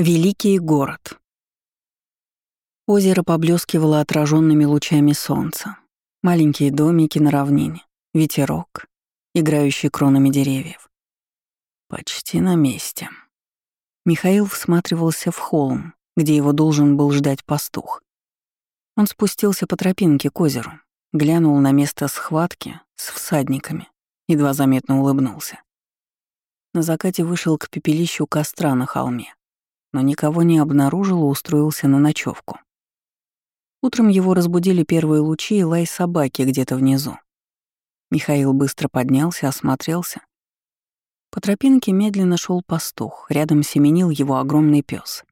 Великий город. Озеро поблескивало отраженными лучами солнца. Маленькие домики на равнине, ветерок, играющий кронами деревьев. Почти на месте. Михаил всматривался в холм, где его должен был ждать пастух. Он спустился по тропинке к озеру, глянул на место схватки с всадниками, едва заметно улыбнулся. На закате вышел к пепелищу костра на холме но никого не обнаружил и устроился на ночевку. Утром его разбудили первые лучи и лай собаки где-то внизу. Михаил быстро поднялся, осмотрелся. По тропинке медленно шел пастух, рядом семенил его огромный пес.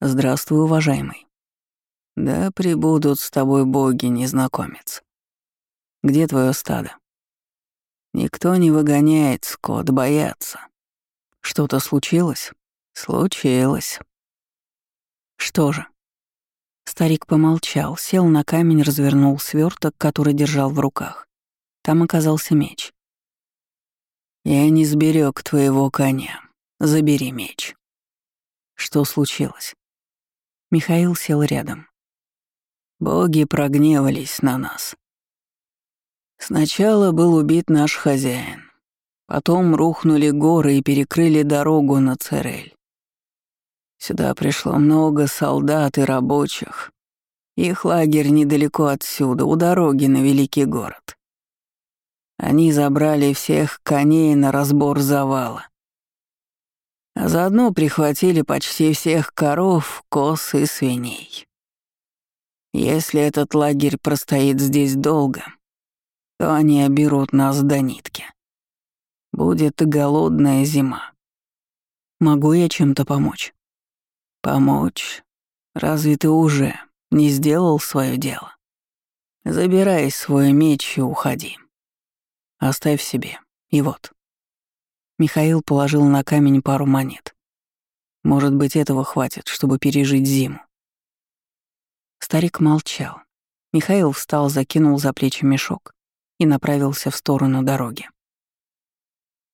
«Здравствуй, уважаемый». «Да прибудут с тобой боги, незнакомец. Где твое стадо?» «Никто не выгоняет, скот, боятся. Что-то случилось?» Случилось. Что же? Старик помолчал, сел на камень, развернул сверток, который держал в руках. Там оказался меч. «Я не сберег твоего коня. Забери меч». Что случилось? Михаил сел рядом. Боги прогневались на нас. Сначала был убит наш хозяин. Потом рухнули горы и перекрыли дорогу на Церель. Сюда пришло много солдат и рабочих. Их лагерь недалеко отсюда, у дороги на великий город. Они забрали всех коней на разбор завала. А заодно прихватили почти всех коров, коз и свиней. Если этот лагерь простоит здесь долго, то они оберут нас до нитки. Будет голодная зима. Могу я чем-то помочь? Помочь? Разве ты уже не сделал свое дело? Забирай свой меч и уходи. Оставь себе. И вот. Михаил положил на камень пару монет. Может быть, этого хватит, чтобы пережить зиму. Старик молчал. Михаил встал, закинул за плечи мешок и направился в сторону дороги.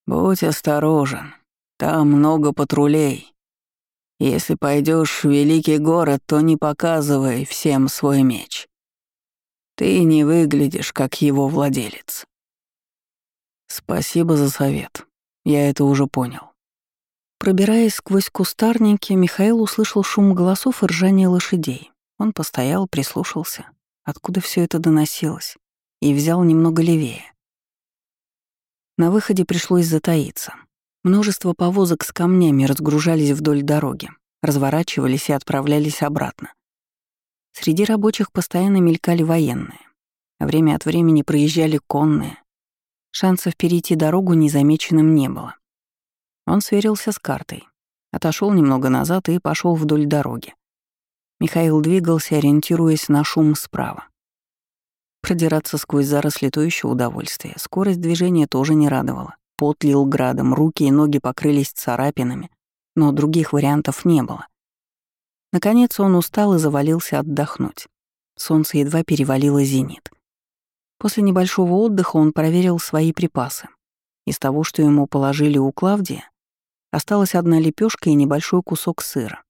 «Будь осторожен. Там много патрулей. Если пойдешь в великий город, то не показывай всем свой меч. Ты не выглядишь как его владелец. Спасибо за совет. Я это уже понял. Пробираясь сквозь кустарники, Михаил услышал шум голосов и ржание лошадей. Он постоял, прислушался, откуда все это доносилось, и взял немного левее. На выходе пришлось затаиться. Множество повозок с камнями разгружались вдоль дороги, разворачивались и отправлялись обратно. Среди рабочих постоянно мелькали военные. Время от времени проезжали конные. Шансов перейти дорогу незамеченным не было. Он сверился с картой, отошел немного назад и пошел вдоль дороги. Михаил двигался, ориентируясь на шум справа. Продираться сквозь заросли то еще удовольствие. Скорость движения тоже не радовала. Пот лил градом, руки и ноги покрылись царапинами, но других вариантов не было. Наконец он устал и завалился отдохнуть. Солнце едва перевалило зенит. После небольшого отдыха он проверил свои припасы. Из того, что ему положили у Клавдия, осталась одна лепешка и небольшой кусок сыра.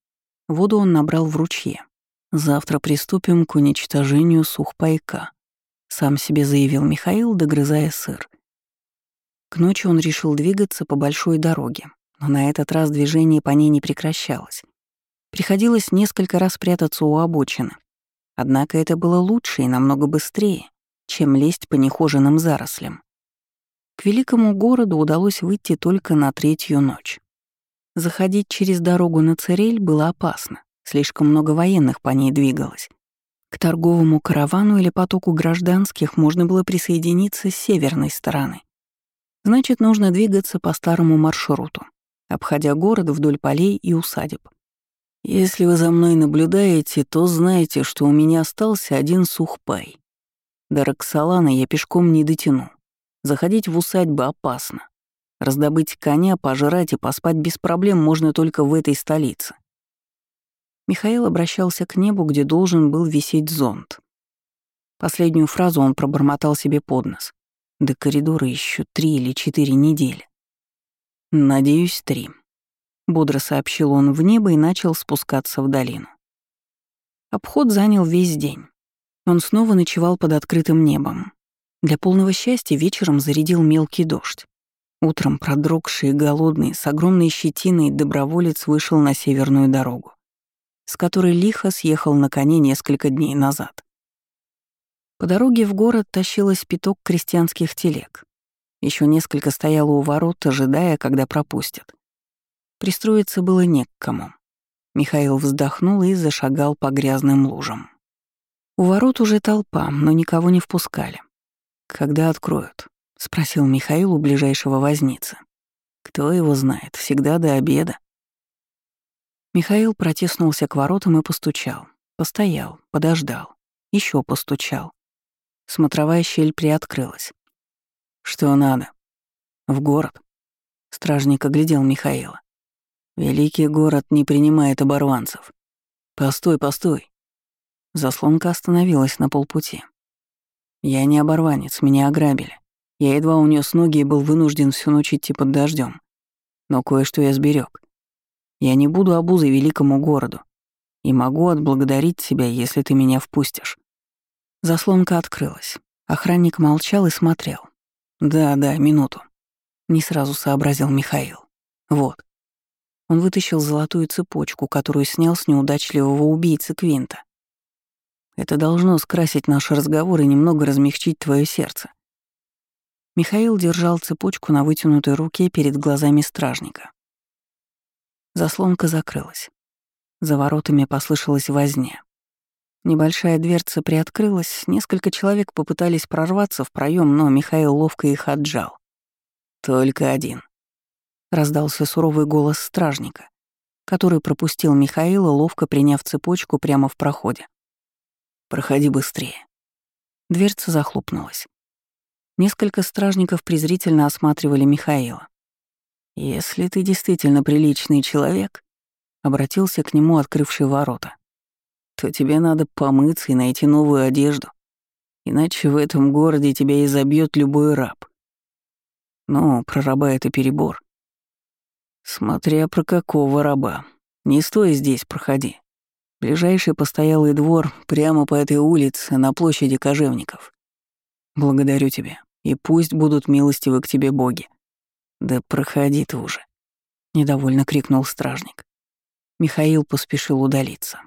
Воду он набрал в ручье. «Завтра приступим к уничтожению сухпайка», — сам себе заявил Михаил, догрызая сыр. К ночи он решил двигаться по большой дороге, но на этот раз движение по ней не прекращалось. Приходилось несколько раз прятаться у обочины. Однако это было лучше и намного быстрее, чем лезть по нехоженным зарослям. К великому городу удалось выйти только на третью ночь. Заходить через дорогу на Церель было опасно, слишком много военных по ней двигалось. К торговому каравану или потоку гражданских можно было присоединиться с северной стороны. Значит, нужно двигаться по старому маршруту, обходя город вдоль полей и усадеб. Если вы за мной наблюдаете, то знаете, что у меня остался один сухпай. До Роксолана я пешком не дотяну. Заходить в усадьбы опасно. Раздобыть коня, пожрать и поспать без проблем можно только в этой столице. Михаил обращался к небу, где должен был висеть зонт. Последнюю фразу он пробормотал себе под нос. До коридора еще три или четыре недели. Надеюсь, три. — бодро сообщил он в небо и начал спускаться в долину. Обход занял весь день. Он снова ночевал под открытым небом. Для полного счастья вечером зарядил мелкий дождь. Утром, продрогший и голодный, с огромной щетиной, доброволец вышел на северную дорогу, с которой лихо съехал на коне несколько дней назад. По дороге в город тащилось пяток крестьянских телег. Еще несколько стояло у ворот, ожидая, когда пропустят. Пристроиться было не к кому. Михаил вздохнул и зашагал по грязным лужам. У ворот уже толпа, но никого не впускали. «Когда откроют?» — спросил Михаил у ближайшего возницы. «Кто его знает, всегда до обеда». Михаил протиснулся к воротам и постучал. Постоял, подождал, еще постучал. Смотровая щель приоткрылась. «Что надо?» «В город». Стражник оглядел Михаила. «Великий город не принимает оборванцев. Постой, постой». Заслонка остановилась на полпути. «Я не оборванец, меня ограбили. Я едва унес ноги и был вынужден всю ночь идти под дождем. Но кое-что я сберег. Я не буду обузой великому городу и могу отблагодарить тебя, если ты меня впустишь». Заслонка открылась. Охранник молчал и смотрел. «Да, да, минуту». Не сразу сообразил Михаил. «Вот». Он вытащил золотую цепочку, которую снял с неудачливого убийцы Квинта. «Это должно скрасить наш разговор и немного размягчить твое сердце». Михаил держал цепочку на вытянутой руке перед глазами стражника. Заслонка закрылась. За воротами послышалась возня. Небольшая дверца приоткрылась, несколько человек попытались прорваться в проем, но Михаил ловко их отжал. «Только один», — раздался суровый голос стражника, который пропустил Михаила, ловко приняв цепочку прямо в проходе. «Проходи быстрее». Дверца захлопнулась. Несколько стражников презрительно осматривали Михаила. «Если ты действительно приличный человек», — обратился к нему открывший ворота, то тебе надо помыться и найти новую одежду. Иначе в этом городе тебя изобьет любой раб. Ну, про раба это перебор. Смотря про какого раба. Не стой здесь, проходи. Ближайший постоялый двор прямо по этой улице на площади Кожевников. Благодарю тебя, и пусть будут милостивы к тебе боги. Да проходи ты уже. Недовольно крикнул стражник. Михаил поспешил удалиться.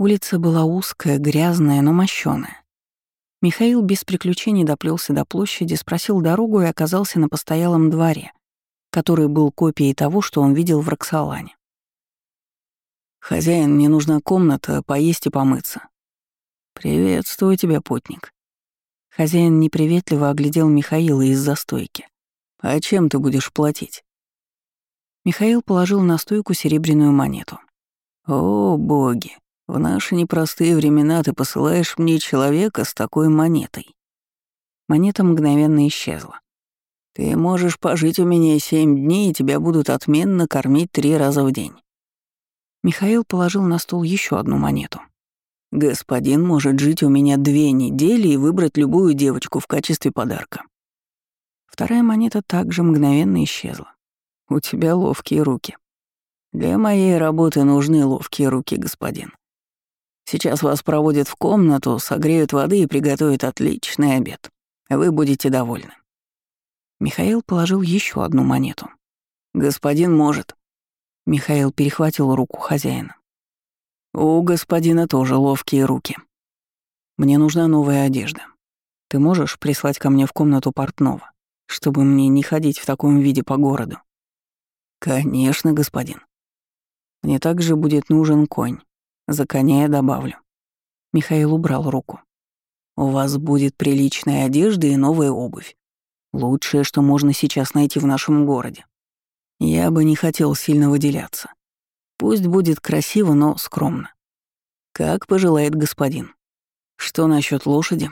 Улица была узкая, грязная, но мощёная. Михаил без приключений доплелся до площади, спросил дорогу и оказался на постоялом дворе, который был копией того, что он видел в Роксолане. «Хозяин, мне нужна комната, поесть и помыться». «Приветствую тебя, путник». Хозяин неприветливо оглядел Михаила из застойки. «А чем ты будешь платить?» Михаил положил на стойку серебряную монету. «О, боги! В наши непростые времена ты посылаешь мне человека с такой монетой. Монета мгновенно исчезла. Ты можешь пожить у меня семь дней, и тебя будут отменно кормить три раза в день. Михаил положил на стол еще одну монету. Господин может жить у меня две недели и выбрать любую девочку в качестве подарка. Вторая монета также мгновенно исчезла. У тебя ловкие руки. Для моей работы нужны ловкие руки, господин. Сейчас вас проводят в комнату, согреют воды и приготовят отличный обед. Вы будете довольны». Михаил положил еще одну монету. «Господин может». Михаил перехватил руку хозяина. «У господина тоже ловкие руки. Мне нужна новая одежда. Ты можешь прислать ко мне в комнату портного, чтобы мне не ходить в таком виде по городу?» «Конечно, господин. Мне также будет нужен конь. За коня я добавлю. Михаил убрал руку. У вас будет приличная одежда и новая обувь. Лучшее, что можно сейчас найти в нашем городе. Я бы не хотел сильно выделяться. Пусть будет красиво, но скромно. Как пожелает господин. Что насчет лошади?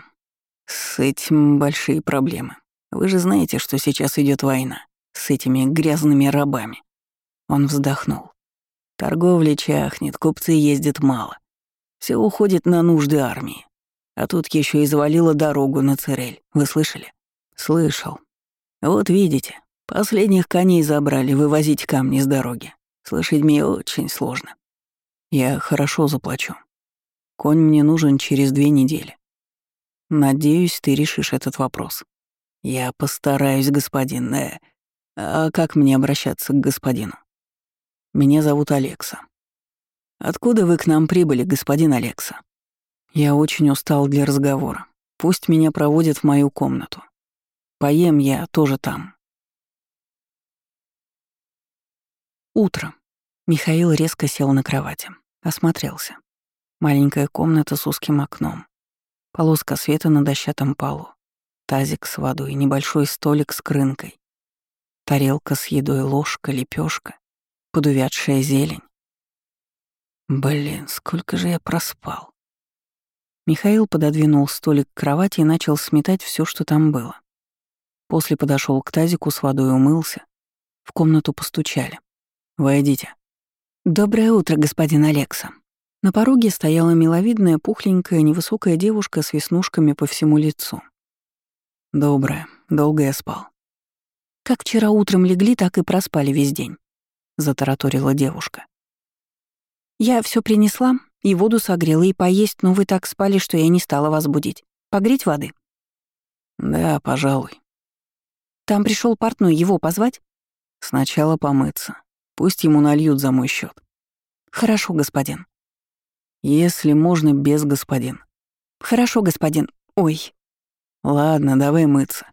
С этим большие проблемы. Вы же знаете, что сейчас идет война с этими грязными рабами. Он вздохнул. Торговля чахнет, купцы ездят мало. Все уходит на нужды армии. А тут еще и завалило дорогу на Церель. Вы слышали? Слышал. Вот видите, Последних коней забрали, вывозить камни с дороги. С лошадьми очень сложно. Я хорошо заплачу. Конь мне нужен через две недели. Надеюсь, ты решишь этот вопрос. Я постараюсь, господин. Э, а как мне обращаться к господину? Меня зовут Алекса. Откуда вы к нам прибыли, господин Алекса? Я очень устал для разговора. Пусть меня проводят в мою комнату. Поем я тоже там. Утро. Михаил резко сел на кровати. Осмотрелся. Маленькая комната с узким окном. Полоска света на дощатом полу. Тазик с водой, небольшой столик с крынкой. Тарелка с едой, ложка, лепешка, подувядшая зелень. Блин, сколько же я проспал. Михаил пододвинул столик к кровати и начал сметать все, что там было. После подошел к тазику с водой умылся. В комнату постучали. «Войдите». «Доброе утро, господин Алекса». На пороге стояла миловидная, пухленькая, невысокая девушка с веснушками по всему лицу. «Доброе. Долго я спал». «Как вчера утром легли, так и проспали весь день», — затараторила девушка. «Я все принесла, и воду согрела, и поесть, но вы так спали, что я не стала вас будить. Погреть воды?» «Да, пожалуй». «Там пришел портной, его позвать?» «Сначала помыться. Пусть ему нальют за мой счет. Хорошо, господин. Если можно, без господин. Хорошо, господин. Ой. Ладно, давай мыться.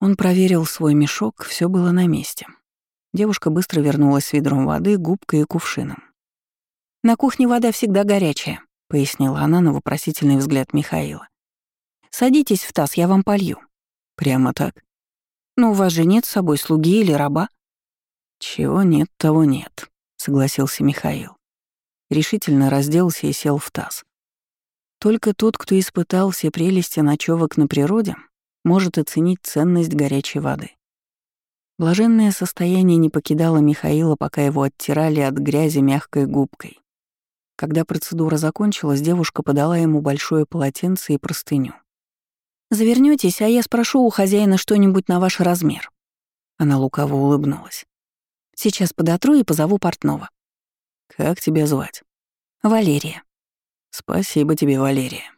Он проверил свой мешок, все было на месте. Девушка быстро вернулась с ведром воды, губкой и кувшином. «На кухне вода всегда горячая», — пояснила она на вопросительный взгляд Михаила. «Садитесь в таз, я вам полью». «Прямо так?» «Ну, у вас же нет с собой слуги или раба?» «Чего нет, того нет», — согласился Михаил. Решительно разделся и сел в таз. Только тот, кто испытал все прелести ночевок на природе, может оценить ценность горячей воды. Блаженное состояние не покидало Михаила, пока его оттирали от грязи мягкой губкой. Когда процедура закончилась, девушка подала ему большое полотенце и простыню. «Завернётесь, а я спрошу у хозяина что-нибудь на ваш размер». Она лукаво улыбнулась. Сейчас подотру и позову портного. Как тебя звать? Валерия. Спасибо тебе, Валерия.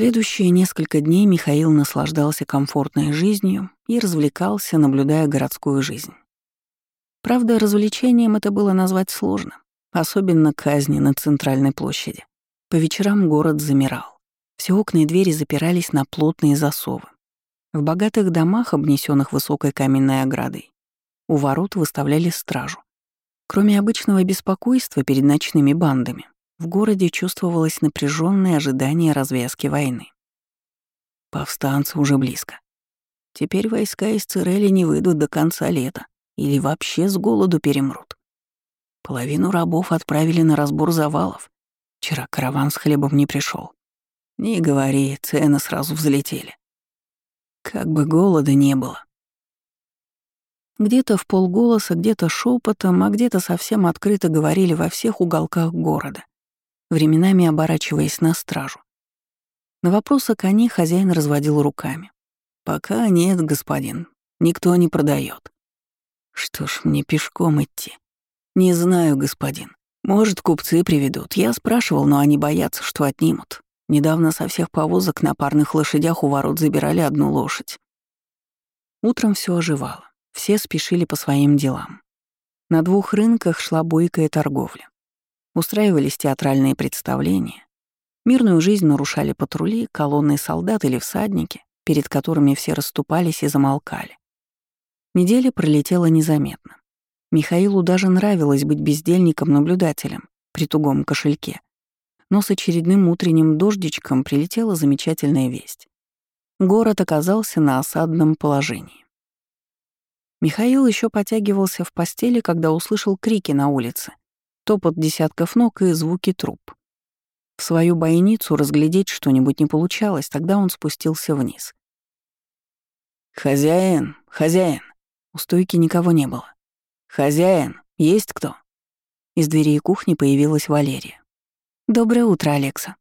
Следующие несколько дней Михаил наслаждался комфортной жизнью и развлекался, наблюдая городскую жизнь. Правда, развлечением это было назвать сложно, особенно казни на центральной площади. По вечерам город замирал. Все окна и двери запирались на плотные засовы. В богатых домах, обнесенных высокой каменной оградой, у ворот выставляли стражу. Кроме обычного беспокойства перед ночными бандами, в городе чувствовалось напряженное ожидание развязки войны. Повстанцы уже близко. Теперь войска из Цирели не выйдут до конца лета или вообще с голоду перемрут. Половину рабов отправили на разбор завалов. Вчера караван с хлебом не пришел. Не говори, цены сразу взлетели. Как бы голода не было. Где-то в полголоса, где-то шепотом, а где-то совсем открыто говорили во всех уголках города, временами оборачиваясь на стражу. На вопрос о коне хозяин разводил руками. «Пока нет, господин, никто не продает. «Что ж, мне пешком идти?» «Не знаю, господин. Может, купцы приведут. Я спрашивал, но они боятся, что отнимут. Недавно со всех повозок на парных лошадях у ворот забирали одну лошадь». Утром все оживало. Все спешили по своим делам. На двух рынках шла бойкая торговля. Устраивались театральные представления. Мирную жизнь нарушали патрули, колонны солдат или всадники, перед которыми все расступались и замолкали. Неделя пролетела незаметно. Михаилу даже нравилось быть бездельником-наблюдателем при тугом кошельке. Но с очередным утренним дождичком прилетела замечательная весть. Город оказался на осадном положении. Михаил еще потягивался в постели, когда услышал крики на улице, топот десятков ног и звуки труп. В свою бойницу разглядеть что-нибудь не получалось, тогда он спустился вниз. «Хозяин, хозяин!» У стойки никого не было. «Хозяин, есть кто?» Из дверей кухни появилась Валерия. «Доброе утро, Алекса».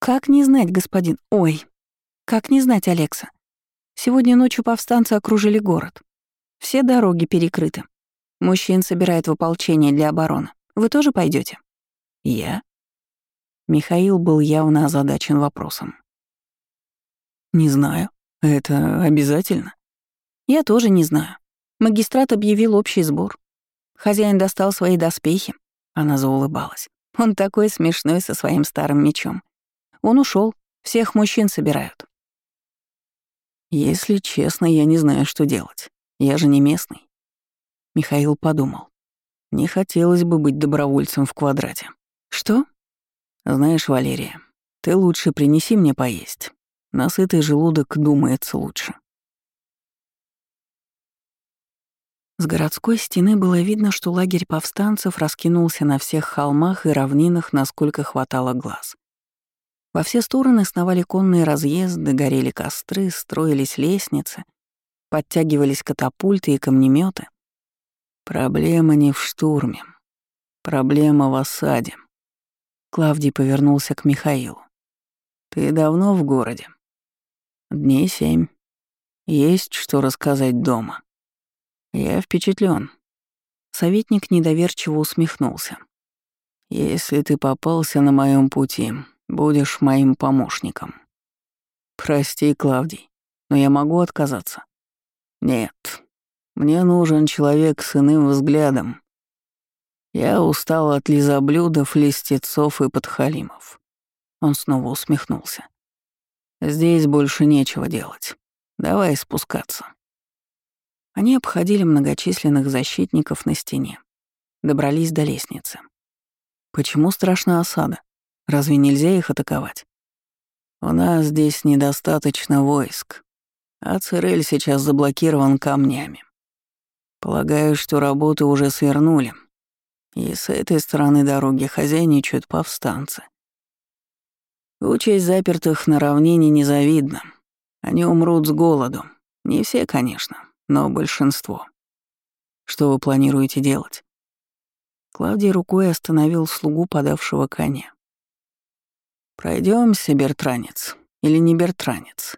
Как не знать, господин... Ой, как не знать, Алекса? Сегодня ночью повстанцы окружили город. Все дороги перекрыты. Мужчин собирают в ополчение для обороны. Вы тоже пойдете? Я? Михаил был явно озадачен вопросом. Не знаю. Это обязательно? Я тоже не знаю. Магистрат объявил общий сбор. Хозяин достал свои доспехи. Она заулыбалась. Он такой смешной со своим старым мечом. Он ушел. Всех мужчин собирают. Если честно, я не знаю, что делать. Я же не местный. Михаил подумал. Не хотелось бы быть добровольцем в квадрате. Что? Знаешь, Валерия, ты лучше принеси мне поесть. Насытый желудок думается лучше. С городской стены было видно, что лагерь повстанцев раскинулся на всех холмах и равнинах, насколько хватало глаз. Во все стороны сновали конные разъезды, горели костры, строились лестницы, подтягивались катапульты и камнеметы. Проблема не в штурме. Проблема в осаде. Клавдий повернулся к Михаилу. Ты давно в городе? Дней семь. Есть что рассказать дома. Я впечатлен. Советник недоверчиво усмехнулся. Если ты попался на моем пути, будешь моим помощником. Прости, Клавдий, но я могу отказаться. Нет, мне нужен человек с иным взглядом. Я устал от лизоблюдов, листецов и подхалимов. Он снова усмехнулся. Здесь больше нечего делать. Давай спускаться. Они обходили многочисленных защитников на стене. Добрались до лестницы. Почему страшна осада? Разве нельзя их атаковать? У нас здесь недостаточно войск, а Цирель сейчас заблокирован камнями. Полагаю, что работы уже свернули, и с этой стороны дороги хозяйничают повстанцы. Участь запертых на равнине незавидна. Они умрут с голоду. Не все, конечно, но большинство. Что вы планируете делать? Клавдий рукой остановил слугу, подавшего коня. Пройдемся, бертранец. Или не бертранец?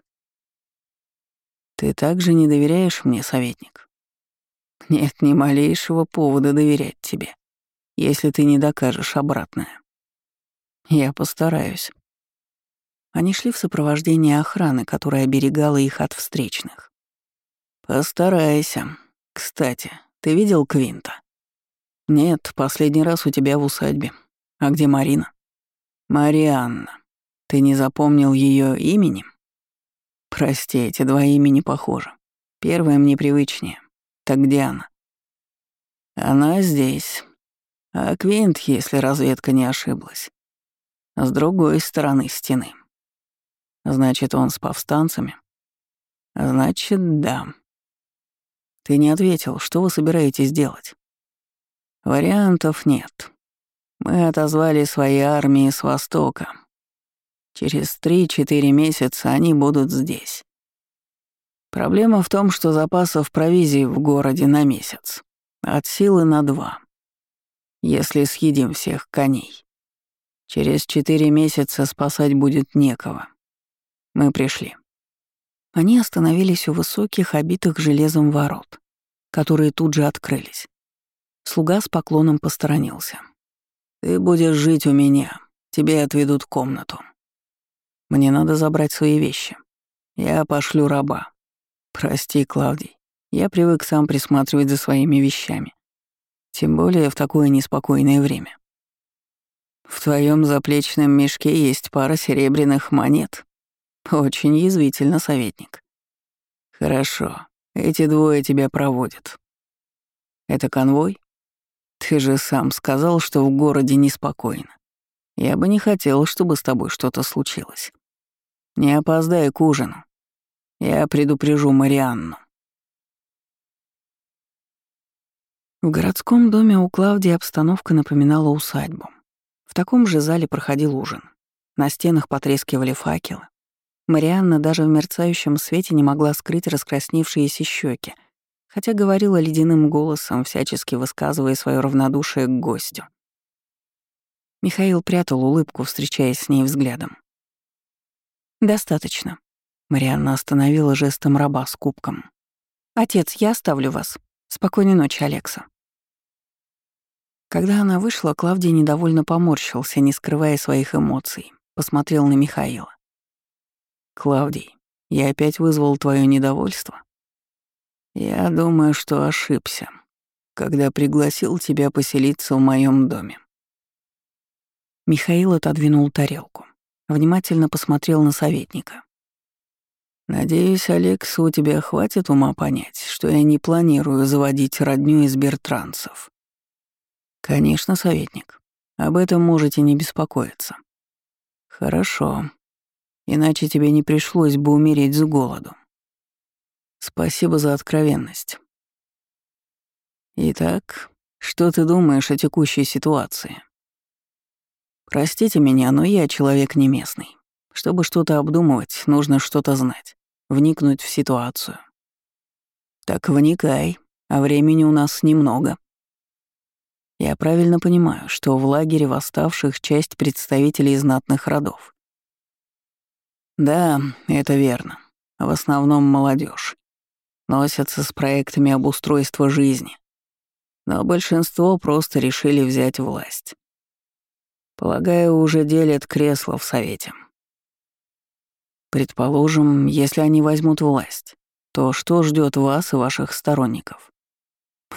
Ты также не доверяешь мне, советник? Нет ни малейшего повода доверять тебе, если ты не докажешь обратное. Я постараюсь. Они шли в сопровождении охраны, которая оберегала их от встречных. «Постарайся. Кстати, ты видел Квинта?» «Нет, последний раз у тебя в усадьбе. А где Марина?» «Марианна. Ты не запомнил ее имени?» «Прости, эти два имени похожи. Первое мне привычнее. Так где она?» «Она здесь. А Квинт, если разведка не ошиблась, с другой стороны стены. Значит, он с повстанцами?» «Значит, да. Ты не ответил, что вы собираетесь делать? Вариантов нет. Мы отозвали свои армии с востока. Через 3-4 месяца они будут здесь. Проблема в том, что запасов провизии в городе на месяц. От силы на два. Если съедим всех коней. Через четыре месяца спасать будет некого. Мы пришли. Они остановились у высоких, обитых железом ворот, которые тут же открылись. Слуга с поклоном посторонился. «Ты будешь жить у меня. Тебе отведут комнату. Мне надо забрать свои вещи. Я пошлю раба. Прости, Клавдий. Я привык сам присматривать за своими вещами. Тем более в такое неспокойное время. В твоем заплечном мешке есть пара серебряных монет. Очень язвительно, советник. Хорошо, эти двое тебя проводят. Это конвой? Ты же сам сказал, что в городе неспокойно. Я бы не хотел, чтобы с тобой что-то случилось. Не опоздай к ужину. Я предупрежу Марианну. В городском доме у Клавдии обстановка напоминала усадьбу. В таком же зале проходил ужин. На стенах потрескивали факелы. Марианна даже в мерцающем свете не могла скрыть раскрасневшиеся щеки, хотя говорила ледяным голосом, всячески высказывая свое равнодушие к гостю. Михаил прятал улыбку, встречаясь с ней взглядом. «Достаточно». Марианна остановила жестом раба с кубком. «Отец, я оставлю вас. Спокойной ночи, Алекса». Когда она вышла, Клавдий недовольно поморщился, не скрывая своих эмоций. Посмотрел на Михаила. «Клавдий, я опять вызвал твое недовольство?» «Я думаю, что ошибся, когда пригласил тебя поселиться в моем доме». Михаил отодвинул тарелку. Внимательно посмотрел на советника. «Надеюсь, Алекс, у тебя хватит ума понять, что я не планирую заводить родню из бертранцев». «Конечно, советник. Об этом можете не беспокоиться». «Хорошо. Иначе тебе не пришлось бы умереть с голоду. Спасибо за откровенность. Итак, что ты думаешь о текущей ситуации?» «Простите меня, но я человек не местный. Чтобы что-то обдумывать, нужно что-то знать, вникнуть в ситуацию». «Так вникай, а времени у нас немного», я правильно понимаю, что в лагере восставших часть представителей знатных родов. Да, это верно. В основном молодежь. Носятся с проектами обустройства жизни. Но большинство просто решили взять власть. Полагаю, уже делят кресло в Совете. Предположим, если они возьмут власть, то что ждет вас и ваших сторонников?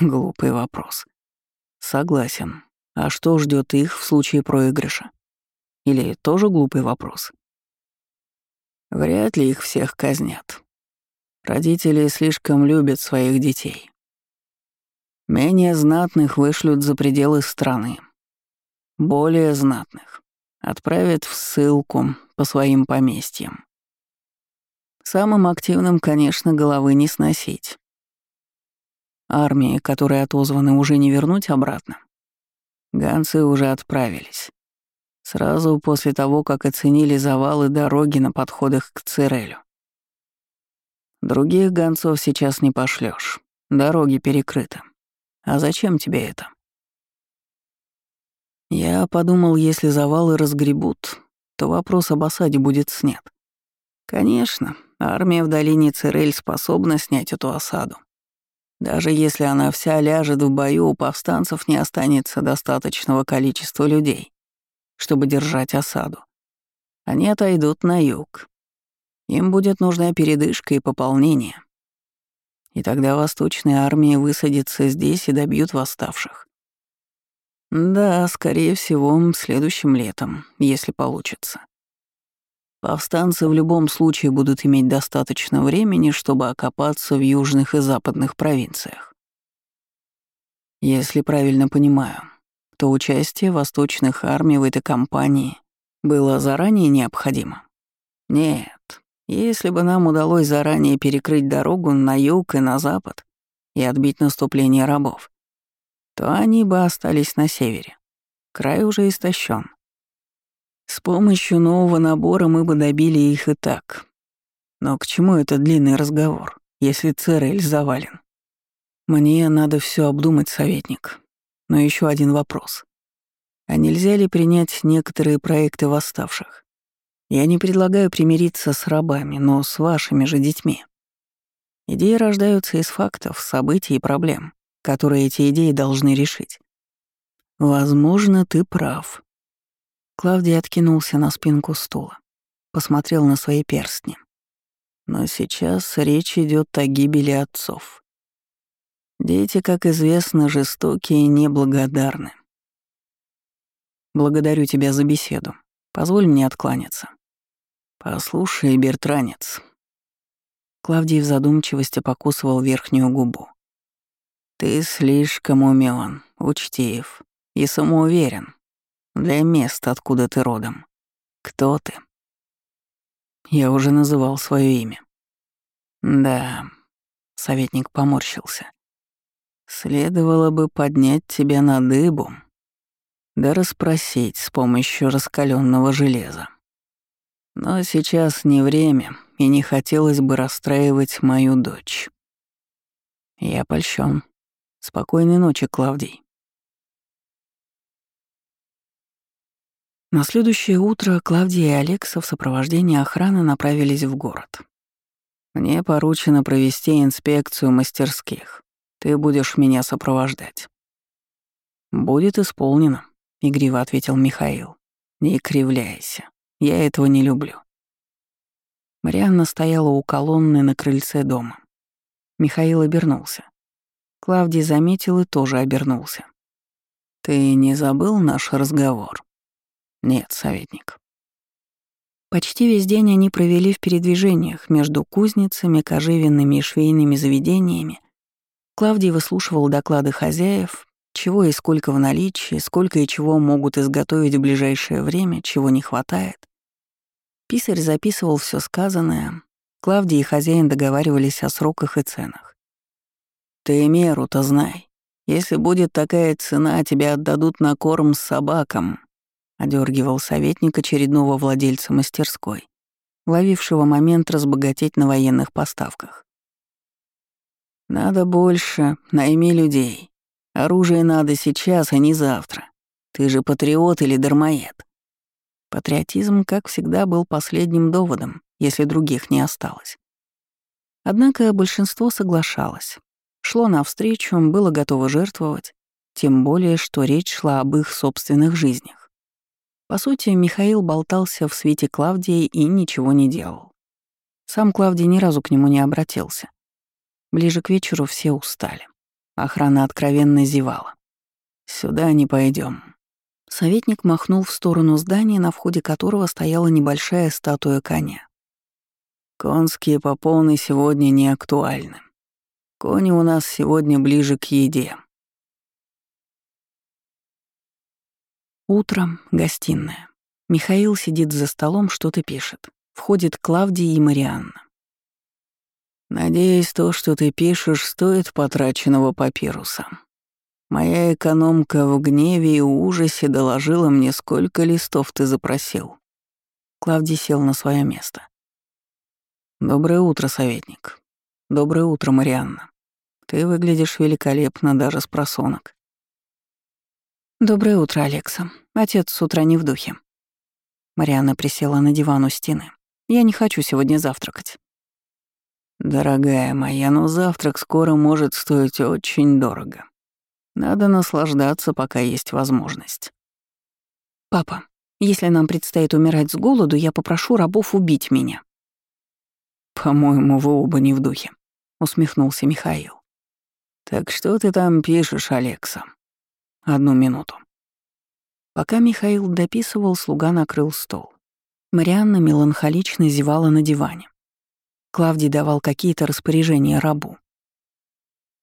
Глупый вопрос. Согласен. А что ждет их в случае проигрыша? Или тоже глупый вопрос? Вряд ли их всех казнят. Родители слишком любят своих детей. Менее знатных вышлют за пределы страны. Более знатных отправят в ссылку по своим поместьям. Самым активным, конечно, головы не сносить. Армии, которые отозваны, уже не вернуть обратно. Ганцы уже отправились. Сразу после того, как оценили завалы дороги на подходах к Цирелю. Других гонцов сейчас не пошлешь. Дороги перекрыты. А зачем тебе это? Я подумал, если завалы разгребут, то вопрос об осаде будет снят. Конечно, армия в долине Цирель способна снять эту осаду. Даже если она вся ляжет в бою, у повстанцев не останется достаточного количества людей, чтобы держать осаду. Они отойдут на юг. Им будет нужна передышка и пополнение. И тогда восточные армии высадятся здесь и добьют восставших. Да, скорее всего, следующим летом, если получится. Повстанцы в любом случае будут иметь достаточно времени, чтобы окопаться в южных и западных провинциях. Если правильно понимаю, то участие восточных армий в этой кампании было заранее необходимо? Нет. Если бы нам удалось заранее перекрыть дорогу на юг и на запад и отбить наступление рабов, то они бы остались на севере. Край уже истощен. С помощью нового набора мы бы добили их и так. Но к чему этот длинный разговор, если Церель завален? Мне надо все обдумать, советник. Но еще один вопрос. А нельзя ли принять некоторые проекты восставших? Я не предлагаю примириться с рабами, но с вашими же детьми. Идеи рождаются из фактов, событий и проблем, которые эти идеи должны решить. Возможно, ты прав, Клавдий откинулся на спинку стула, посмотрел на свои перстни. Но сейчас речь идет о гибели отцов. Дети, как известно, жестокие и неблагодарны. Благодарю тебя за беседу. Позволь мне откланяться. Послушай, бертранец. Клавдий в задумчивости покусывал верхнюю губу. Ты слишком умён, учтив и самоуверен для места, откуда ты родом. Кто ты? Я уже называл свое имя. Да, советник поморщился. Следовало бы поднять тебя на дыбу, да расспросить с помощью раскаленного железа. Но сейчас не время, и не хотелось бы расстраивать мою дочь. Я польщен. Спокойной ночи, Клавдий. На следующее утро Клавдия и Алекса в сопровождении охраны направились в город. «Мне поручено провести инспекцию мастерских. Ты будешь меня сопровождать». «Будет исполнено», — игриво ответил Михаил. «Не кривляйся. Я этого не люблю». Марианна стояла у колонны на крыльце дома. Михаил обернулся. Клавдий заметил и тоже обернулся. «Ты не забыл наш разговор?» «Нет, советник». Почти весь день они провели в передвижениях между кузницами, кожевенными и швейными заведениями. Клавдий выслушивал доклады хозяев, чего и сколько в наличии, сколько и чего могут изготовить в ближайшее время, чего не хватает. Писарь записывал все сказанное. Клавдий и хозяин договаривались о сроках и ценах. «Ты меру-то знай. Если будет такая цена, тебя отдадут на корм собакам», — одергивал советник очередного владельца мастерской, ловившего момент разбогатеть на военных поставках. «Надо больше, найми людей. Оружие надо сейчас, а не завтра. Ты же патриот или дармоед?» Патриотизм, как всегда, был последним доводом, если других не осталось. Однако большинство соглашалось шло навстречу, было готово жертвовать, тем более, что речь шла об их собственных жизнях. По сути, Михаил болтался в свете Клавдии и ничего не делал. Сам Клавдий ни разу к нему не обратился. Ближе к вечеру все устали. Охрана откровенно зевала. «Сюда не пойдем. Советник махнул в сторону здания, на входе которого стояла небольшая статуя коня. «Конские попоны сегодня не актуальны. Кони у нас сегодня ближе к еде. Утром, гостиная. Михаил сидит за столом, что-то пишет. Входит Клавдия и Марианна. «Надеюсь, то, что ты пишешь, стоит потраченного папируса. Моя экономка в гневе и ужасе доложила мне, сколько листов ты запросил». Клавдий сел на свое место. «Доброе утро, советник. Доброе утро, Марианна. Ты выглядишь великолепно даже с просонок. Доброе утро, Алекса. Отец с утра не в духе. Марианна присела на диван у стены. Я не хочу сегодня завтракать. Дорогая моя, но завтрак скоро может стоить очень дорого. Надо наслаждаться, пока есть возможность. Папа, если нам предстоит умирать с голоду, я попрошу рабов убить меня. По-моему, вы оба не в духе, усмехнулся Михаил. «Так что ты там пишешь, Алекса?» «Одну минуту». Пока Михаил дописывал, слуга накрыл стол. Марианна меланхолично зевала на диване. Клавдий давал какие-то распоряжения рабу.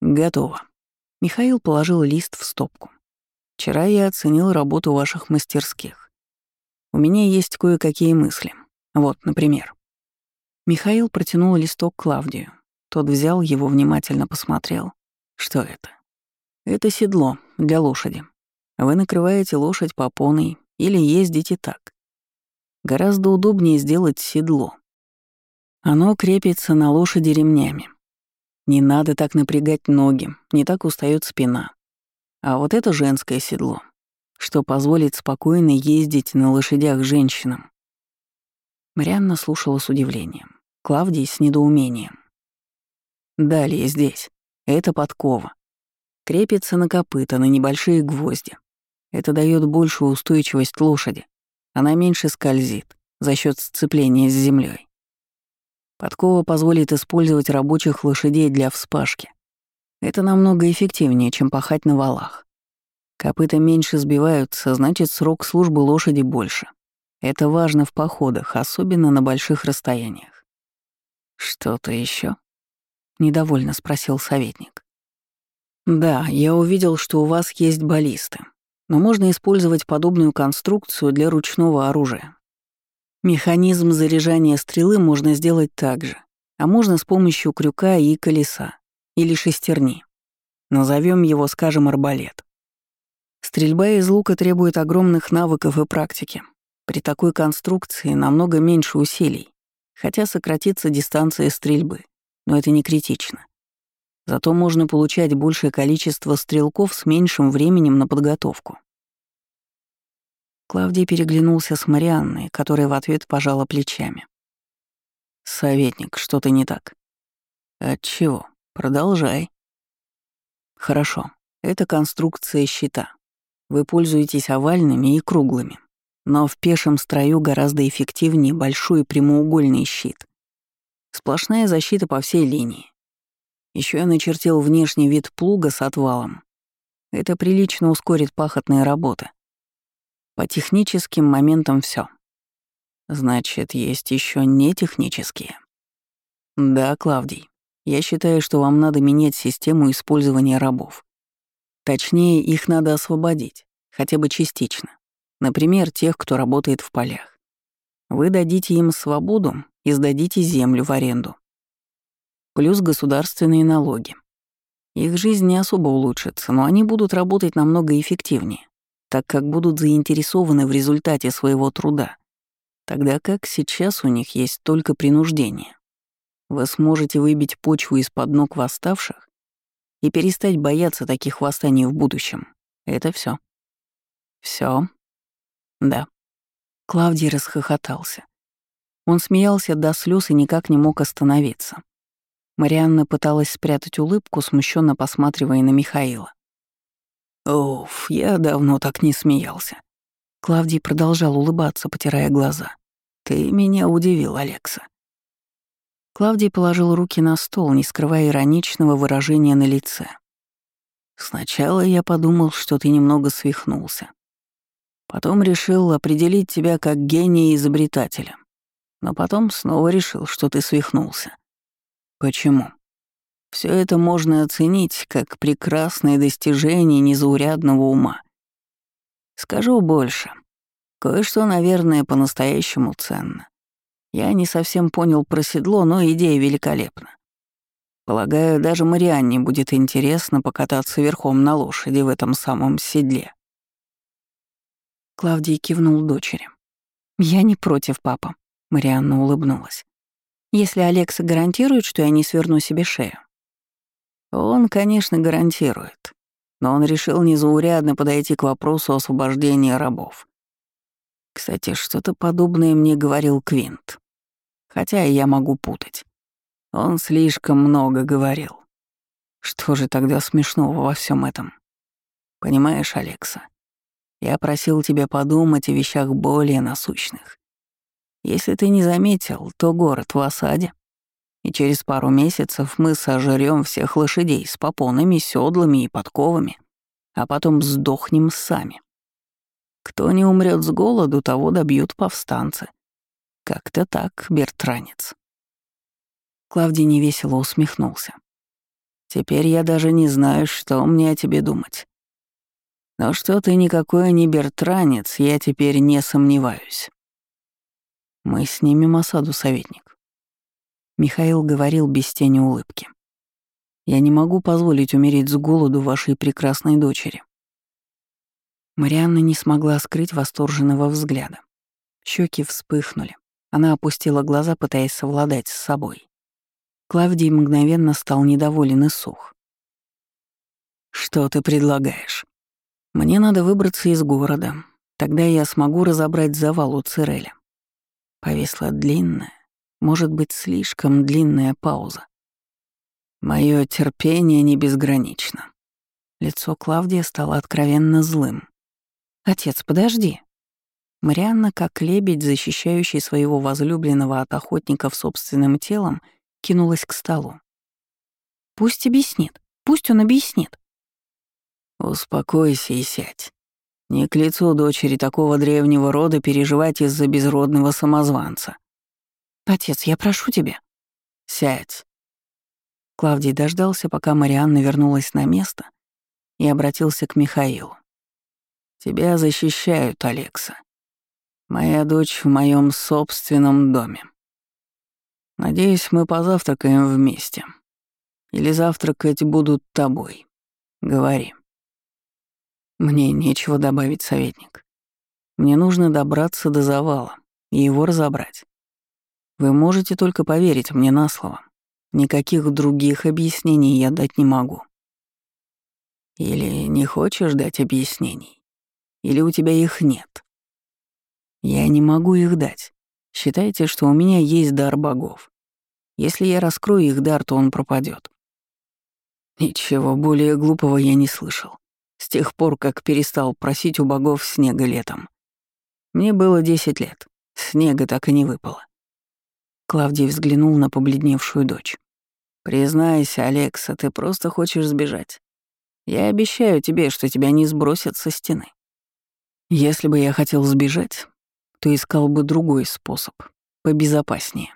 «Готово». Михаил положил лист в стопку. «Вчера я оценил работу ваших мастерских. У меня есть кое-какие мысли. Вот, например». Михаил протянул листок Клавдию. Тот взял его, внимательно посмотрел. Что это? Это седло для лошади. Вы накрываете лошадь попоной или ездите так. Гораздо удобнее сделать седло. Оно крепится на лошади ремнями. Не надо так напрягать ноги, не так устает спина. А вот это женское седло, что позволит спокойно ездить на лошадях женщинам. Марианна слушала с удивлением, Клавдий с недоумением. Далее здесь. Это подкова. Крепится на копыта, на небольшие гвозди. Это дает большую устойчивость лошади. Она меньше скользит за счет сцепления с землей. Подкова позволит использовать рабочих лошадей для вспашки. Это намного эффективнее, чем пахать на валах. Копыта меньше сбиваются, значит, срок службы лошади больше. Это важно в походах, особенно на больших расстояниях. Что-то еще? недовольно спросил советник. Да, я увидел, что у вас есть баллисты, но можно использовать подобную конструкцию для ручного оружия. Механизм заряжания стрелы можно сделать так же, а можно с помощью крюка и колеса, или шестерни. Назовем его, скажем, арбалет. Стрельба из лука требует огромных навыков и практики. При такой конструкции намного меньше усилий, хотя сократится дистанция стрельбы но это не критично. Зато можно получать большее количество стрелков с меньшим временем на подготовку. Клавдий переглянулся с Марианной, которая в ответ пожала плечами. «Советник, что-то не так». «Отчего? Продолжай». «Хорошо. Это конструкция щита. Вы пользуетесь овальными и круглыми. Но в пешем строю гораздо эффективнее большой прямоугольный щит. Сплошная защита по всей линии. Еще я начертил внешний вид плуга с отвалом. Это прилично ускорит пахотные работы. По техническим моментам все. Значит, есть еще не технические. Да, Клавдий, я считаю, что вам надо менять систему использования рабов. Точнее, их надо освободить, хотя бы частично. Например, тех, кто работает в полях. Вы дадите им свободу и сдадите землю в аренду. Плюс государственные налоги. Их жизнь не особо улучшится, но они будут работать намного эффективнее, так как будут заинтересованы в результате своего труда, тогда как сейчас у них есть только принуждение. Вы сможете выбить почву из-под ног восставших и перестать бояться таких восстаний в будущем. Это все. Все? Да. Клавдий расхохотался. Он смеялся до слез и никак не мог остановиться. Марианна пыталась спрятать улыбку, смущенно посматривая на Михаила. «Уф, я давно так не смеялся». Клавдий продолжал улыбаться, потирая глаза. «Ты меня удивил, Алекса. Клавдий положил руки на стол, не скрывая ироничного выражения на лице. «Сначала я подумал, что ты немного свихнулся. Потом решил определить тебя как гения изобретателя. Но потом снова решил, что ты свихнулся. Почему? Все это можно оценить как прекрасное достижение незаурядного ума. Скажу больше. Кое-что, наверное, по-настоящему ценно. Я не совсем понял про седло, но идея великолепна. Полагаю, даже Марианне будет интересно покататься верхом на лошади в этом самом седле. Клавдий кивнул дочери. «Я не против, папа», — Марианна улыбнулась. «Если Алекса гарантирует, что я не сверну себе шею». «Он, конечно, гарантирует. Но он решил незаурядно подойти к вопросу освобождения рабов. Кстати, что-то подобное мне говорил Квинт. Хотя я могу путать. Он слишком много говорил. Что же тогда смешного во всем этом? Понимаешь, Алекса, я просил тебя подумать о вещах более насущных. Если ты не заметил, то город в осаде. И через пару месяцев мы сожрем всех лошадей с попонами, седлами и подковами, а потом сдохнем сами. Кто не умрет с голоду, того добьют повстанцы. Как-то так, бертранец. Клавдий невесело усмехнулся. Теперь я даже не знаю, что мне о тебе думать. Но что ты никакой не бертранец, я теперь не сомневаюсь. Мы снимем осаду, советник. Михаил говорил без тени улыбки. Я не могу позволить умереть с голоду вашей прекрасной дочери. Марианна не смогла скрыть восторженного взгляда. Щеки вспыхнули. Она опустила глаза, пытаясь совладать с собой. Клавдий мгновенно стал недоволен и сух. «Что ты предлагаешь? Мне надо выбраться из города. Тогда я смогу разобрать завал у Циреля». Повисла длинная, может быть, слишком длинная пауза. Мое терпение не безгранично. Лицо Клавдия стало откровенно злым. «Отец, подожди». Марианна, как лебедь, защищающий своего возлюбленного от охотников собственным телом, кинулась к столу. «Пусть объяснит, пусть он объяснит». «Успокойся и сядь. Не к лицу дочери такого древнего рода переживать из-за безродного самозванца». «Отец, я прошу тебя». «Сядь». Клавдий дождался, пока Марианна вернулась на место, и обратился к Михаилу. Тебя защищают, Алекса. Моя дочь в моем собственном доме. Надеюсь, мы позавтракаем вместе. Или завтракать будут тобой. Говори. Мне нечего добавить, советник. Мне нужно добраться до завала и его разобрать. Вы можете только поверить мне на слово. Никаких других объяснений я дать не могу. Или не хочешь дать объяснений? Или у тебя их нет? Я не могу их дать. Считайте, что у меня есть дар богов. Если я раскрою их дар, то он пропадет. Ничего более глупого я не слышал. С тех пор, как перестал просить у богов снега летом. Мне было десять лет. Снега так и не выпало. Клавдий взглянул на побледневшую дочь. «Признайся, Алекса, ты просто хочешь сбежать. Я обещаю тебе, что тебя не сбросят со стены. Если бы я хотел сбежать, то искал бы другой способ, побезопаснее.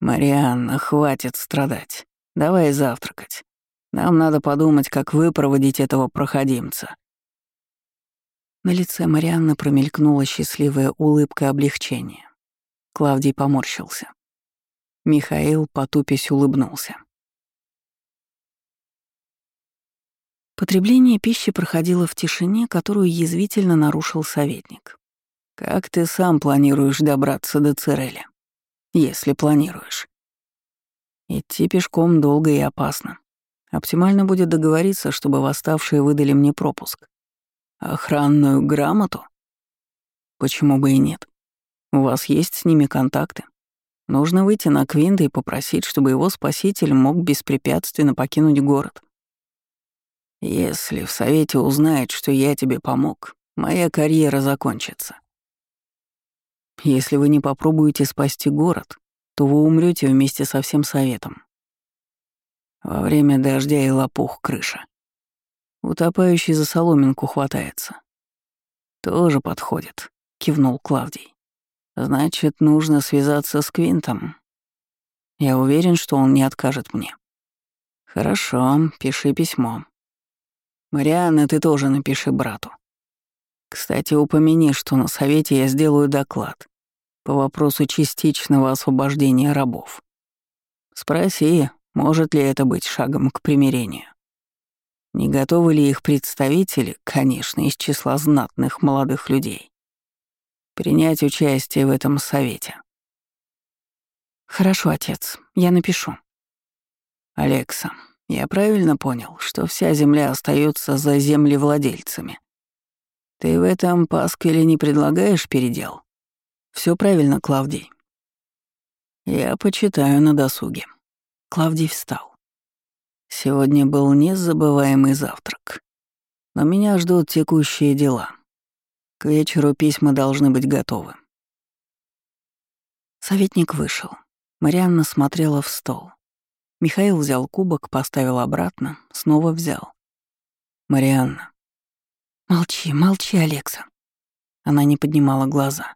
Марианна, хватит страдать. Давай завтракать. Нам надо подумать, как выпроводить этого проходимца. На лице Марианны промелькнула счастливая улыбка облегчения. Клавдий поморщился. Михаил, потупясь, улыбнулся. Потребление пищи проходило в тишине, которую язвительно нарушил советник. «Как ты сам планируешь добраться до Цереля? Если планируешь. Идти пешком долго и опасно. Оптимально будет договориться, чтобы восставшие выдали мне пропуск. Охранную грамоту? Почему бы и нет? У вас есть с ними контакты? Нужно выйти на Квинда и попросить, чтобы его спаситель мог беспрепятственно покинуть город. Если в Совете узнают, что я тебе помог, моя карьера закончится. Если вы не попробуете спасти город, то вы умрете вместе со всем Советом. Во время дождя и лопух крыша. Утопающий за соломинку хватается. Тоже подходит, кивнул Клавдий. Значит, нужно связаться с Квинтом. Я уверен, что он не откажет мне. Хорошо, пиши письмо. Марианна, ты тоже напиши брату. Кстати, упомяни, что на совете я сделаю доклад по вопросу частичного освобождения рабов. Спроси, может ли это быть шагом к примирению. Не готовы ли их представители, конечно, из числа знатных молодых людей, принять участие в этом совете? Хорошо, отец, я напишу. Алекса, я правильно понял, что вся земля остается за землевладельцами? Ты в этом пасквиле не предлагаешь передел? Все правильно, Клавдий. Я почитаю на досуге. Клавдий встал. Сегодня был незабываемый завтрак. Но меня ждут текущие дела. К вечеру письма должны быть готовы. Советник вышел. Марианна смотрела в стол. Михаил взял кубок, поставил обратно, снова взял. «Марианна». «Молчи, молчи, Алекса». Она не поднимала глаза.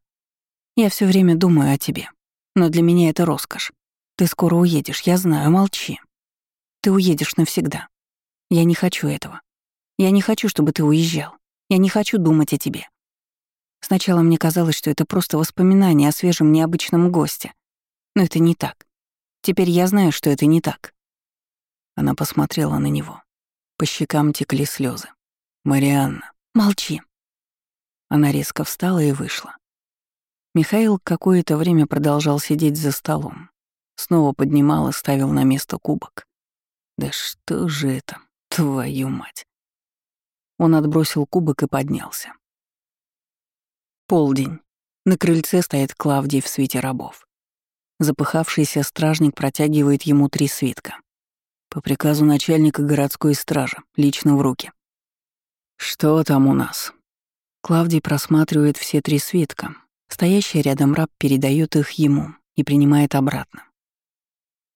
«Я все время думаю о тебе, но для меня это роскошь. Ты скоро уедешь, я знаю, молчи. Ты уедешь навсегда. Я не хочу этого. Я не хочу, чтобы ты уезжал. Я не хочу думать о тебе. Сначала мне казалось, что это просто воспоминание о свежем необычном госте. Но это не так. Теперь я знаю, что это не так. Она посмотрела на него. По щекам текли слезы. «Марианна». «Молчи». Она резко встала и вышла. Михаил какое-то время продолжал сидеть за столом. Снова поднимал и ставил на место кубок. «Да что же это, твою мать!» Он отбросил кубок и поднялся. Полдень. На крыльце стоит Клавдий в свете рабов. Запыхавшийся стражник протягивает ему три свитка. По приказу начальника городской стражи, лично в руки. «Что там у нас?» Клавдий просматривает все три свитка. Стоящий рядом раб передает их ему и принимает обратно.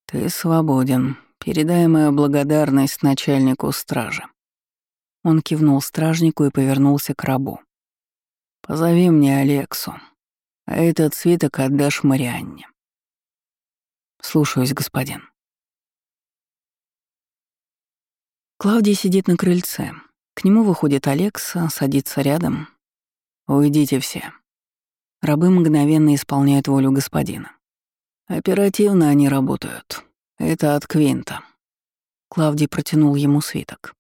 «Ты свободен. Передай мою благодарность начальнику стражи». Он кивнул стражнику и повернулся к рабу. «Позови мне Алексу, а этот свиток отдашь Марианне. Слушаюсь, господин. Клавдий сидит на крыльце. К нему выходит Алекса, садится рядом. «Уйдите все». Рабы мгновенно исполняют волю господина. Оперативно они работают. Это от Квинта. Клавдий протянул ему свиток.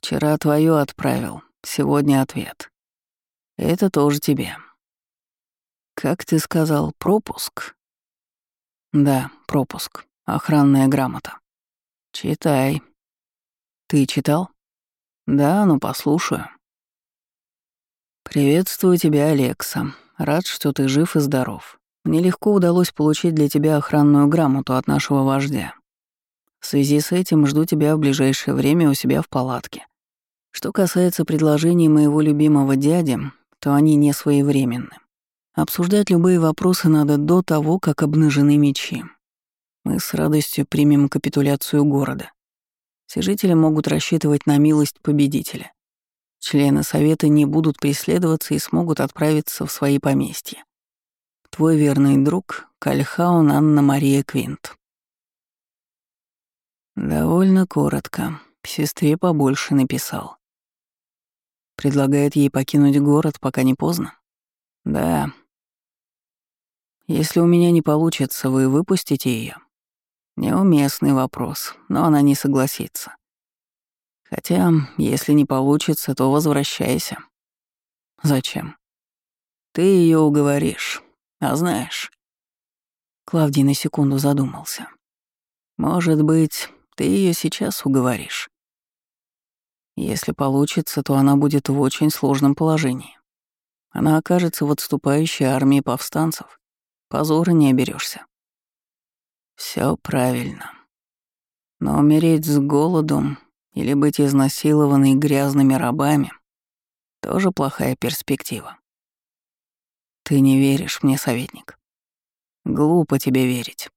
«Вчера твою отправил, сегодня ответ. Это тоже тебе. Как ты сказал, пропуск?» Да, пропуск. Охранная грамота. Читай. Ты читал? Да, ну послушаю. «Приветствую тебя, Алекса. Рад, что ты жив и здоров. Мне легко удалось получить для тебя охранную грамоту от нашего вождя. В связи с этим жду тебя в ближайшее время у себя в палатке. Что касается предложений моего любимого дяди, то они не своевременны. Обсуждать любые вопросы надо до того, как обнажены мечи. Мы с радостью примем капитуляцию города. Все жители могут рассчитывать на милость победителя. Члены Совета не будут преследоваться и смогут отправиться в свои поместья. Твой верный друг — Кальхаун Анна-Мария Квинт. Довольно коротко. Сестре побольше написал. Предлагает ей покинуть город, пока не поздно? Да. Если у меня не получится, вы выпустите ее. Неуместный вопрос, но она не согласится. Хотя, если не получится, то возвращайся. Зачем? Ты ее уговоришь, а знаешь... Клавдий на секунду задумался. Может быть, ты ее сейчас уговоришь. Если получится, то она будет в очень сложном положении. Она окажется в отступающей армии повстанцев. Позора не оберешься. Все правильно. Но умереть с голодом или быть изнасилованной грязными рабами — тоже плохая перспектива. Ты не веришь мне, советник. Глупо тебе верить.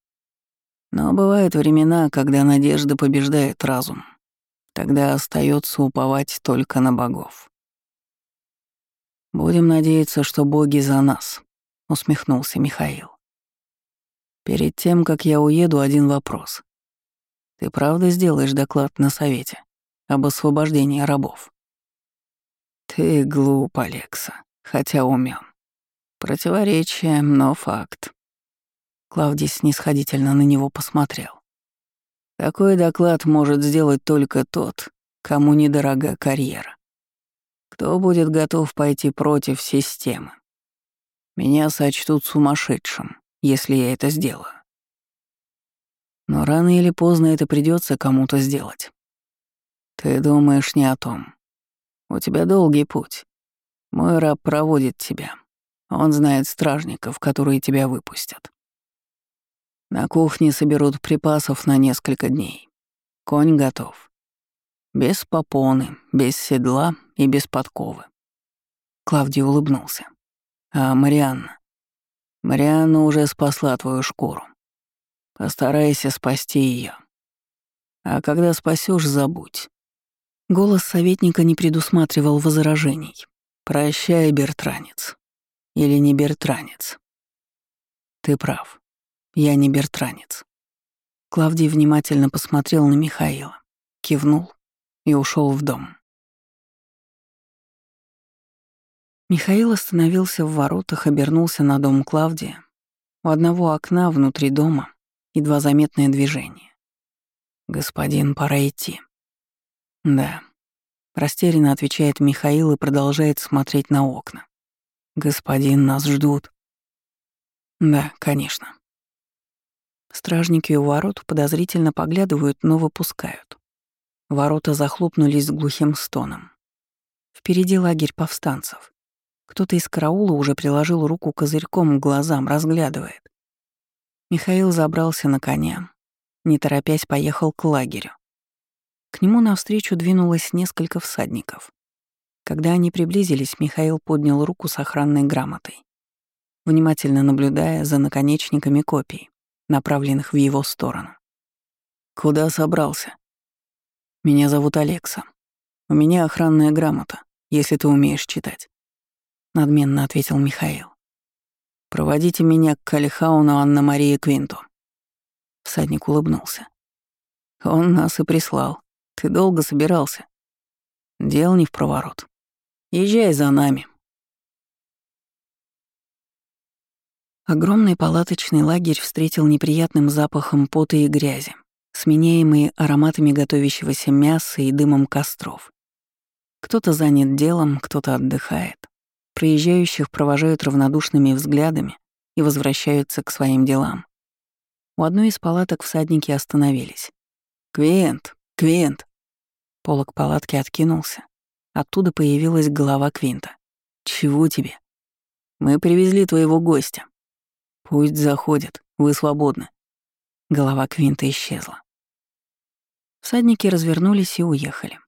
Но бывают времена, когда надежда побеждает разум. Тогда остается уповать только на богов. «Будем надеяться, что боги за нас», — усмехнулся Михаил. Перед тем, как я уеду, один вопрос. Ты правда сделаешь доклад на совете об освобождении рабов? Ты глуп, Алекса, хотя умен. Противоречие, но факт. Клавдий снисходительно на него посмотрел. Такой доклад может сделать только тот, кому недорога карьера. Кто будет готов пойти против системы? Меня сочтут сумасшедшим если я это сделаю. Но рано или поздно это придется кому-то сделать. Ты думаешь не о том. У тебя долгий путь. Мой раб проводит тебя. Он знает стражников, которые тебя выпустят. На кухне соберут припасов на несколько дней. Конь готов. Без попоны, без седла и без подковы. Клавдий улыбнулся. А Марианна? Марианна уже спасла твою шкуру. Постарайся спасти ее. А когда спасешь, забудь. Голос советника не предусматривал возражений. Прощай, бертранец. Или не бертранец. Ты прав. Я не бертранец. Клавдий внимательно посмотрел на Михаила, кивнул и ушел в дом. Михаил остановился в воротах, обернулся на дом Клавдия. У одного окна внутри дома едва заметное движение. «Господин, пора идти». «Да». Растерянно отвечает Михаил и продолжает смотреть на окна. «Господин, нас ждут». «Да, конечно». Стражники у ворот подозрительно поглядывают, но выпускают. Ворота захлопнулись с глухим стоном. Впереди лагерь повстанцев. Кто-то из караула уже приложил руку козырьком к глазам, разглядывает. Михаил забрался на коня, не торопясь поехал к лагерю. К нему навстречу двинулось несколько всадников. Когда они приблизились, Михаил поднял руку с охранной грамотой, внимательно наблюдая за наконечниками копий, направленных в его сторону. «Куда собрался?» «Меня зовут Алекса. У меня охранная грамота, если ты умеешь читать. — надменно ответил Михаил. «Проводите меня к Калихауну Анна-Мария Квинту». Всадник улыбнулся. «Он нас и прислал. Ты долго собирался. Дел не в проворот. Езжай за нами». Огромный палаточный лагерь встретил неприятным запахом пота и грязи, сменяемые ароматами готовящегося мяса и дымом костров. Кто-то занят делом, кто-то отдыхает. Проезжающих провожают равнодушными взглядами и возвращаются к своим делам. У одной из палаток всадники остановились. «Квинт! Квинт!» Полок палатки откинулся. Оттуда появилась голова Квинта. Чего тебе? Мы привезли твоего гостя. Пусть заходит, вы свободны. Голова Квинта исчезла. Всадники развернулись и уехали.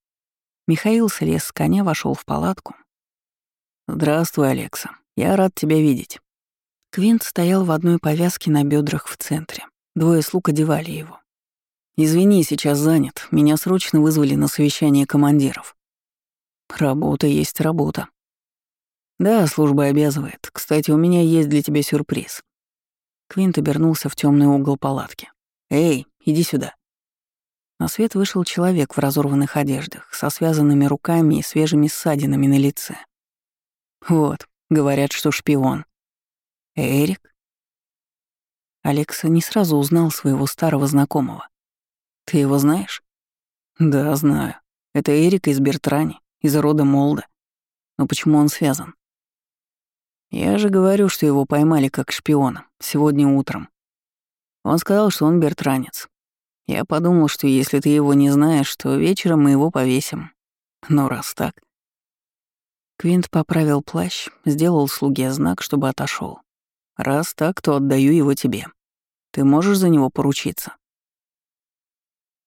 Михаил слез с коня, вошел в палатку. «Здравствуй, Алекса. Я рад тебя видеть». Квинт стоял в одной повязке на бедрах в центре. Двое слуг одевали его. «Извини, сейчас занят. Меня срочно вызвали на совещание командиров». «Работа есть работа». «Да, служба обязывает. Кстати, у меня есть для тебя сюрприз». Квинт обернулся в темный угол палатки. «Эй, иди сюда». На свет вышел человек в разорванных одеждах, со связанными руками и свежими ссадинами на лице. «Вот, говорят, что шпион». «Эрик?» Алекса не сразу узнал своего старого знакомого. «Ты его знаешь?» «Да, знаю. Это Эрик из Бертрани, из рода Молда. Но почему он связан?» «Я же говорю, что его поймали как шпиона, сегодня утром. Он сказал, что он бертранец. Я подумал, что если ты его не знаешь, то вечером мы его повесим. Но раз так... Квинт поправил плащ, сделал слуге знак, чтобы отошел. Раз так, то отдаю его тебе. Ты можешь за него поручиться.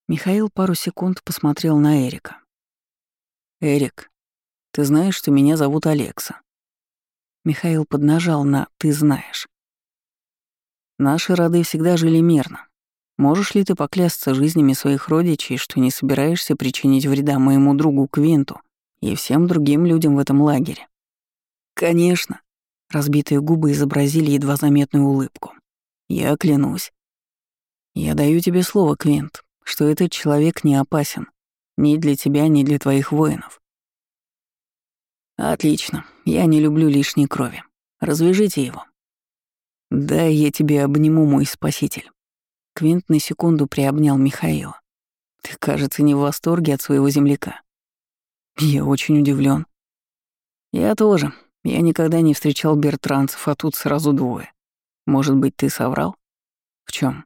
Михаил пару секунд посмотрел на Эрика. «Эрик, ты знаешь, что меня зовут Алекса?» Михаил поднажал на «ты знаешь». Наши роды всегда жили мирно. Можешь ли ты поклясться жизнями своих родичей, что не собираешься причинить вреда моему другу Квинту и всем другим людям в этом лагере? Конечно. Разбитые губы изобразили едва заметную улыбку. Я клянусь. Я даю тебе слово, Квинт, что этот человек не опасен ни для тебя, ни для твоих воинов. Отлично. Я не люблю лишней крови. Развяжите его. «Да, я тебе обниму, мой спаситель». Квинт на секунду приобнял Михаила. «Ты, кажется, не в восторге от своего земляка». «Я очень удивлен. «Я тоже. Я никогда не встречал бертранцев, а тут сразу двое. Может быть, ты соврал? В чем?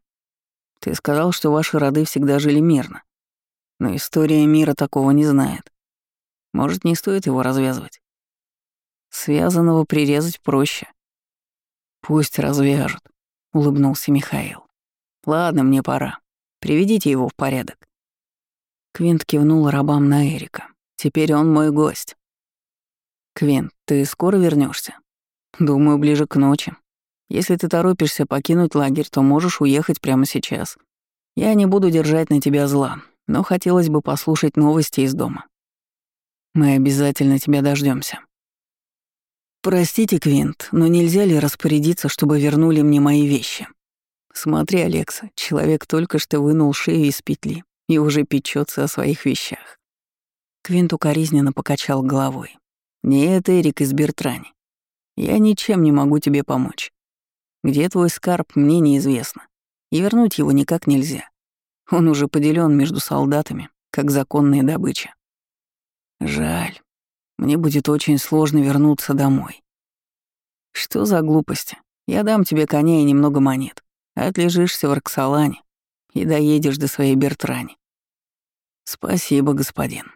Ты сказал, что ваши роды всегда жили мирно. Но история мира такого не знает. Может, не стоит его развязывать? Связанного прирезать проще. «Пусть развяжут», — улыбнулся Михаил. «Ладно, мне пора. Приведите его в порядок». Квинт кивнул рабам на Эрика. «Теперь он мой гость». «Квинт, ты скоро вернешься? «Думаю, ближе к ночи. Если ты торопишься покинуть лагерь, то можешь уехать прямо сейчас. Я не буду держать на тебя зла, но хотелось бы послушать новости из дома. Мы обязательно тебя дождемся. «Простите, Квинт, но нельзя ли распорядиться, чтобы вернули мне мои вещи?» «Смотри, Алекса, человек только что вынул шею из петли и уже печется о своих вещах». Квинт укоризненно покачал головой. «Нет, Эрик из Бертрани. Я ничем не могу тебе помочь. Где твой скарб, мне неизвестно. И вернуть его никак нельзя. Он уже поделен между солдатами, как законная добыча. Жаль. Мне будет очень сложно вернуться домой. Что за глупости? Я дам тебе коня и немного монет. Отлежишься в Роксолане и доедешь до своей Бертрани. Спасибо, господин.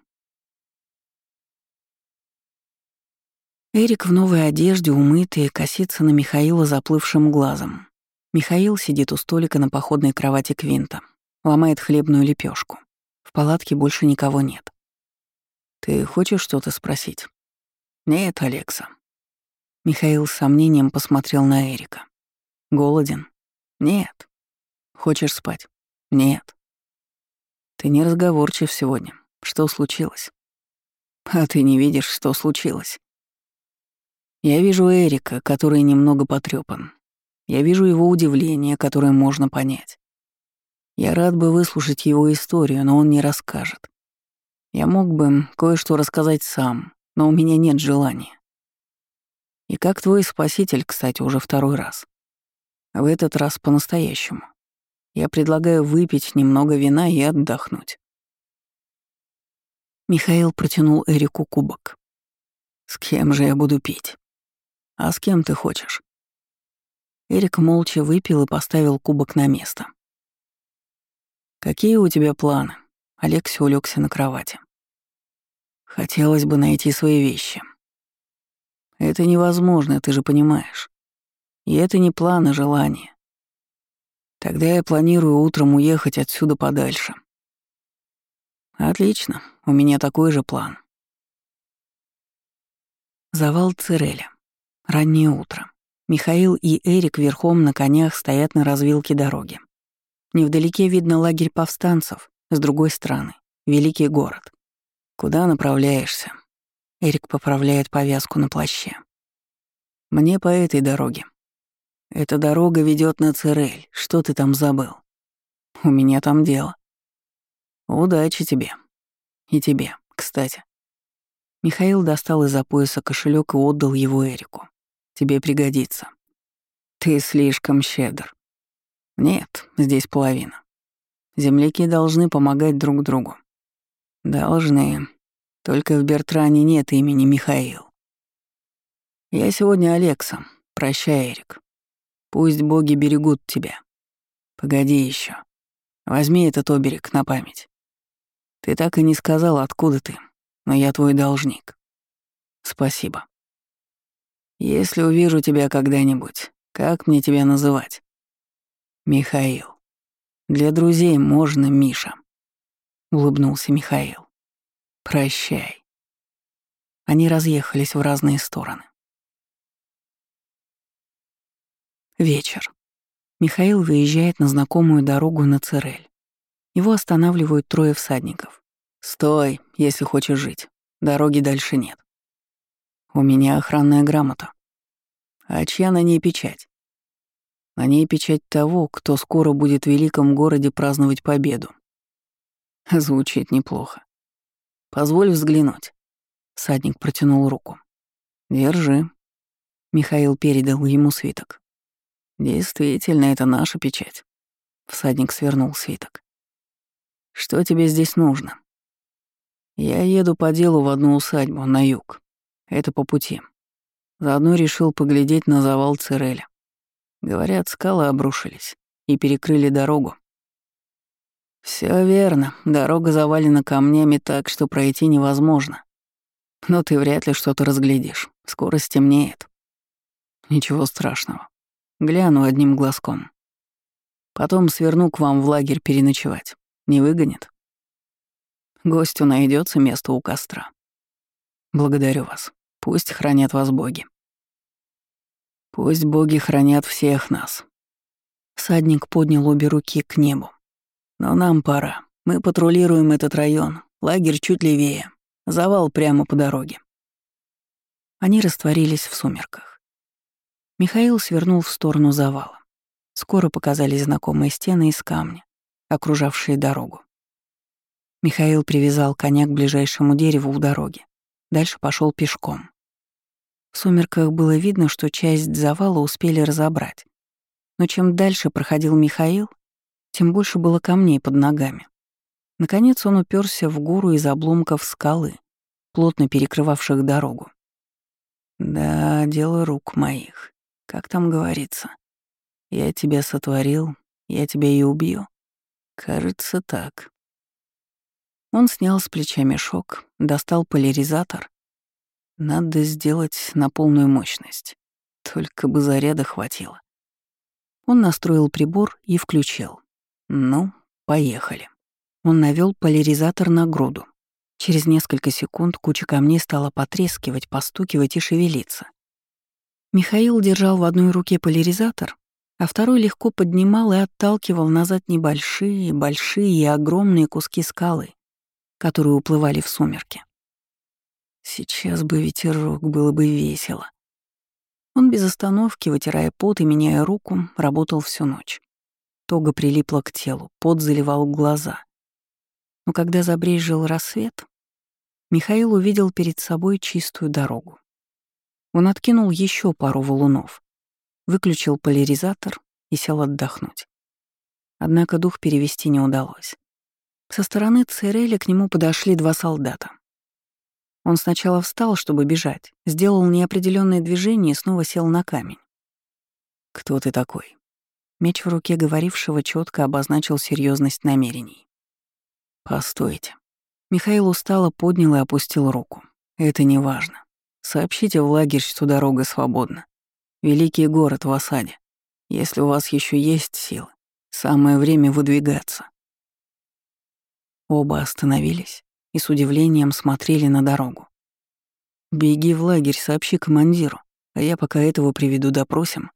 Эрик в новой одежде, умытый, косится на Михаила заплывшим глазом. Михаил сидит у столика на походной кровати Квинта, ломает хлебную лепешку. В палатке больше никого нет. «Ты хочешь что-то спросить?» «Нет, Алекса». Михаил с сомнением посмотрел на Эрика. «Голоден?» «Нет». «Хочешь спать?» «Нет». «Ты не разговорчив сегодня. Что случилось?» «А ты не видишь, что случилось?» «Я вижу Эрика, который немного потрепан. Я вижу его удивление, которое можно понять. Я рад бы выслушать его историю, но он не расскажет. Я мог бы кое-что рассказать сам, но у меня нет желания. И как твой спаситель, кстати, уже второй раз. В этот раз по-настоящему. Я предлагаю выпить немного вина и отдохнуть. Михаил протянул Эрику кубок. «С кем же я буду пить? А с кем ты хочешь?» Эрик молча выпил и поставил кубок на место. «Какие у тебя планы?» Алекси улегся на кровати. Хотелось бы найти свои вещи. Это невозможно, ты же понимаешь. И это не план, а желание. Тогда я планирую утром уехать отсюда подальше. Отлично, у меня такой же план. Завал Циреля. Раннее утро. Михаил и Эрик верхом на конях стоят на развилке дороги. Невдалеке видно лагерь повстанцев, с другой стороны — великий город. Куда направляешься? Эрик поправляет повязку на плаще. Мне по этой дороге. Эта дорога ведет на Цирель. Что ты там забыл? У меня там дело. Удачи тебе. И тебе, кстати. Михаил достал из-за пояса кошелек и отдал его Эрику. Тебе пригодится. Ты слишком щедр. Нет, здесь половина. Земляки должны помогать друг другу. Должны. Только в Бертране нет имени Михаил. Я сегодня Алекса. Прощай, Эрик. Пусть боги берегут тебя. Погоди еще. Возьми этот оберег на память. Ты так и не сказал, откуда ты, но я твой должник. Спасибо. Если увижу тебя когда-нибудь, как мне тебя называть? Михаил. Для друзей можно Миша. Улыбнулся Михаил. Прощай. Они разъехались в разные стороны. Вечер. Михаил выезжает на знакомую дорогу на Церель. Его останавливают трое всадников. «Стой, если хочешь жить. Дороги дальше нет». «У меня охранная грамота». «А чья на ней печать?» «На ней печать того, кто скоро будет в великом городе праздновать победу». Звучит неплохо. «Позволь взглянуть». Садник протянул руку. «Держи». Михаил передал ему свиток. «Действительно, это наша печать». Всадник свернул свиток. «Что тебе здесь нужно?» «Я еду по делу в одну усадьбу, на юг. Это по пути. Заодно решил поглядеть на завал Циреля. Говорят, скалы обрушились и перекрыли дорогу. Все верно, дорога завалена камнями так, что пройти невозможно. Но ты вряд ли что-то разглядишь, скоро стемнеет. Ничего страшного. Гляну одним глазком. Потом сверну к вам в лагерь переночевать. Не выгонит? Гостю найдется место у костра. Благодарю вас. Пусть хранят вас боги. Пусть боги хранят всех нас. Садник поднял обе руки к небу. Но нам пора. Мы патрулируем этот район. Лагерь чуть левее. Завал прямо по дороге. Они растворились в сумерках. Михаил свернул в сторону завала. Скоро показались знакомые стены из камня, окружавшие дорогу. Михаил привязал коня к ближайшему дереву у дороги. Дальше пошел пешком. В сумерках было видно, что часть завала успели разобрать. Но чем дальше проходил Михаил, тем больше было камней под ногами. Наконец он уперся в гору из обломков скалы, плотно перекрывавших дорогу. «Да, дело рук моих. Как там говорится? Я тебя сотворил, я тебя и убью. Кажется, так. Он снял с плеча мешок, достал поляризатор. Надо сделать на полную мощность. Только бы заряда хватило. Он настроил прибор и включил. Ну, поехали. Он навел поляризатор на груду. Через несколько секунд куча камней стала потрескивать, постукивать и шевелиться. Михаил держал в одной руке поляризатор, а второй легко поднимал и отталкивал назад небольшие, большие и огромные куски скалы, которые уплывали в сумерки. Сейчас бы ветерок, было бы весело. Он без остановки, вытирая пот и меняя руку, работал всю ночь. Тога прилипла к телу, пот заливал глаза. Но когда забрежил рассвет, Михаил увидел перед собой чистую дорогу. Он откинул еще пару валунов, выключил поляризатор и сел отдохнуть. Однако дух перевести не удалось. Со стороны Цереля к нему подошли два солдата. Он сначала встал, чтобы бежать, сделал неопределенное движение и снова сел на камень. «Кто ты такой?» Меч в руке говорившего четко обозначил серьезность намерений. «Постойте». Михаил устало поднял и опустил руку. «Это не важно. Сообщите в лагерь, что дорога свободна. Великий город в осаде. Если у вас еще есть силы, самое время выдвигаться». Оба остановились и с удивлением смотрели на дорогу. «Беги в лагерь, сообщи командиру, а я пока этого приведу допросим», —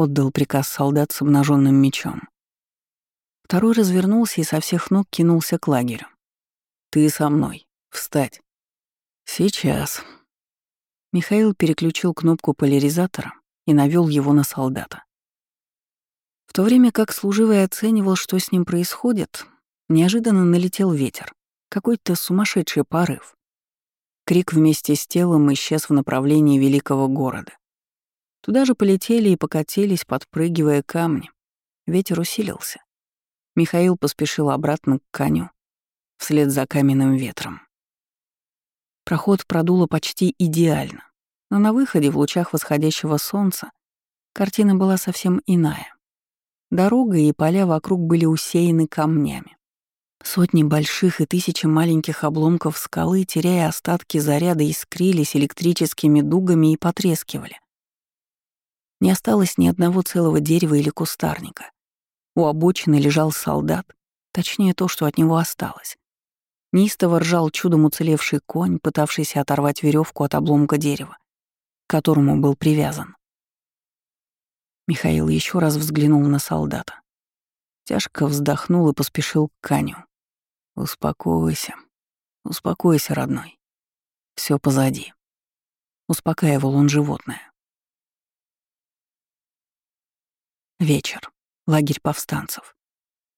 отдал приказ солдат с обнаженным мечом. Второй развернулся и со всех ног кинулся к лагерю. «Ты со мной. Встать». «Сейчас». Михаил переключил кнопку поляризатора и навел его на солдата. В то время как служивый оценивал, что с ним происходит, неожиданно налетел ветер, какой-то сумасшедший порыв. Крик вместе с телом исчез в направлении великого города. Туда же полетели и покатились, подпрыгивая камни. Ветер усилился. Михаил поспешил обратно к коню, вслед за каменным ветром. Проход продуло почти идеально, но на выходе в лучах восходящего солнца картина была совсем иная. Дорога и поля вокруг были усеяны камнями. Сотни больших и тысячи маленьких обломков скалы, теряя остатки заряда, искрились электрическими дугами и потрескивали. Не осталось ни одного целого дерева или кустарника. У обочины лежал солдат, точнее то, что от него осталось. Неистово ржал чудом уцелевший конь, пытавшийся оторвать веревку от обломка дерева, к которому был привязан. Михаил еще раз взглянул на солдата. Тяжко вздохнул и поспешил к коню. «Успокойся, успокойся, родной. Все позади». Успокаивал он животное. Вечер. Лагерь повстанцев.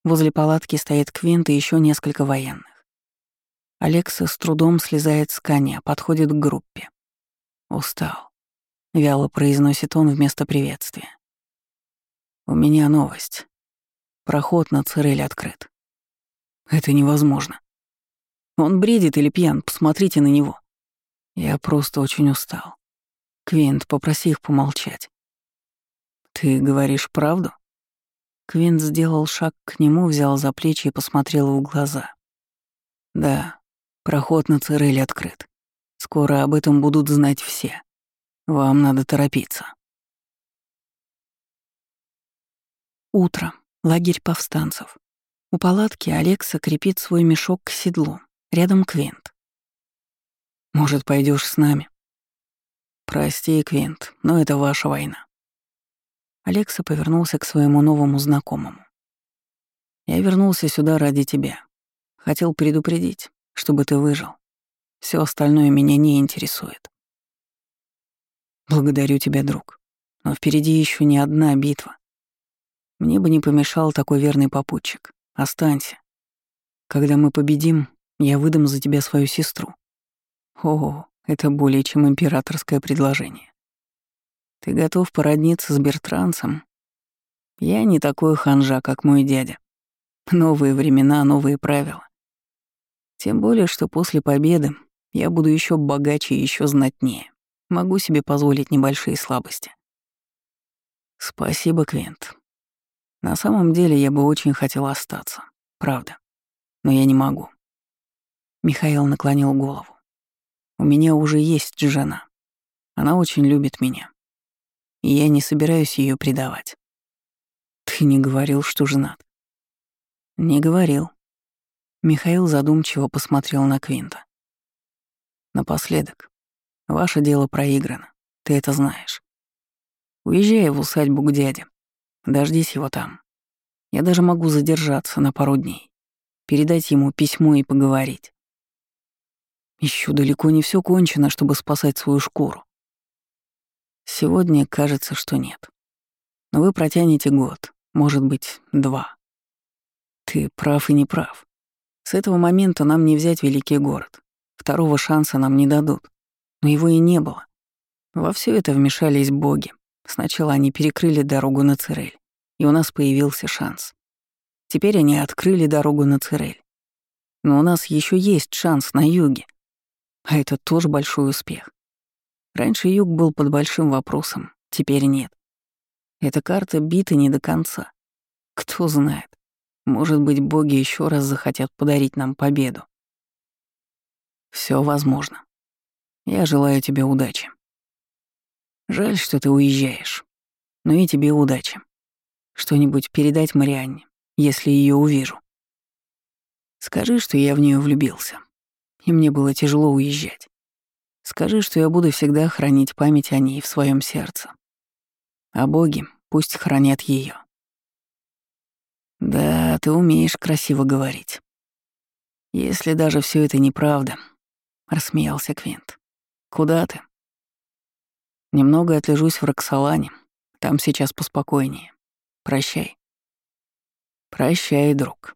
Возле палатки стоит Квинт и еще несколько военных. Алекса с трудом слезает с коня, подходит к группе. «Устал», — вяло произносит он вместо приветствия. «У меня новость. Проход на Цирель открыт». «Это невозможно. Он бредит или пьян, посмотрите на него». «Я просто очень устал. Квинт, попроси их помолчать». «Ты говоришь правду?» Квинт сделал шаг к нему, взял за плечи и посмотрел в глаза. «Да, Проход на Цирель открыт. Скоро об этом будут знать все. Вам надо торопиться. Утро. Лагерь повстанцев. У палатки Алекса крепит свой мешок к седлу. Рядом Квинт. «Может, пойдешь с нами?» «Прости, Квинт, но это ваша война». Алекса повернулся к своему новому знакомому. «Я вернулся сюда ради тебя. Хотел предупредить чтобы ты выжил. Все остальное меня не интересует. Благодарю тебя, друг. Но впереди еще не одна битва. Мне бы не помешал такой верный попутчик. Останься. Когда мы победим, я выдам за тебя свою сестру. О, это более чем императорское предложение. Ты готов породниться с Бертранцем? Я не такой ханжа, как мой дядя. Новые времена, новые правила. Тем более, что после победы я буду еще богаче и еще знатнее. Могу себе позволить небольшие слабости. Спасибо, Квинт. На самом деле я бы очень хотел остаться. Правда. Но я не могу. Михаил наклонил голову. У меня уже есть жена. Она очень любит меня. И я не собираюсь ее предавать. Ты не говорил, что женат. Не говорил. Михаил задумчиво посмотрел на Квинта. «Напоследок, ваше дело проиграно, ты это знаешь. Уезжай в усадьбу к дяде, дождись его там. Я даже могу задержаться на пару дней, передать ему письмо и поговорить. Еще далеко не все кончено, чтобы спасать свою шкуру. Сегодня кажется, что нет. Но вы протянете год, может быть, два. Ты прав и не прав. С этого момента нам не взять великий город. Второго шанса нам не дадут. Но его и не было. Во все это вмешались боги. Сначала они перекрыли дорогу на Цирель, и у нас появился шанс. Теперь они открыли дорогу на Цирель. Но у нас еще есть шанс на юге. А это тоже большой успех. Раньше юг был под большим вопросом, теперь нет. Эта карта бита не до конца. Кто знает, может быть, боги еще раз захотят подарить нам победу. Все возможно. Я желаю тебе удачи. Жаль, что ты уезжаешь. Но и тебе удачи. Что-нибудь передать Марианне, если ее увижу. Скажи, что я в нее влюбился, и мне было тяжело уезжать. Скажи, что я буду всегда хранить память о ней в своем сердце. А боги пусть хранят ее. Да, ты умеешь красиво говорить. Если даже все это неправда, рассмеялся Квинт. Куда ты? Немного отлежусь в Роксолане. Там сейчас поспокойнее. Прощай. Прощай, друг.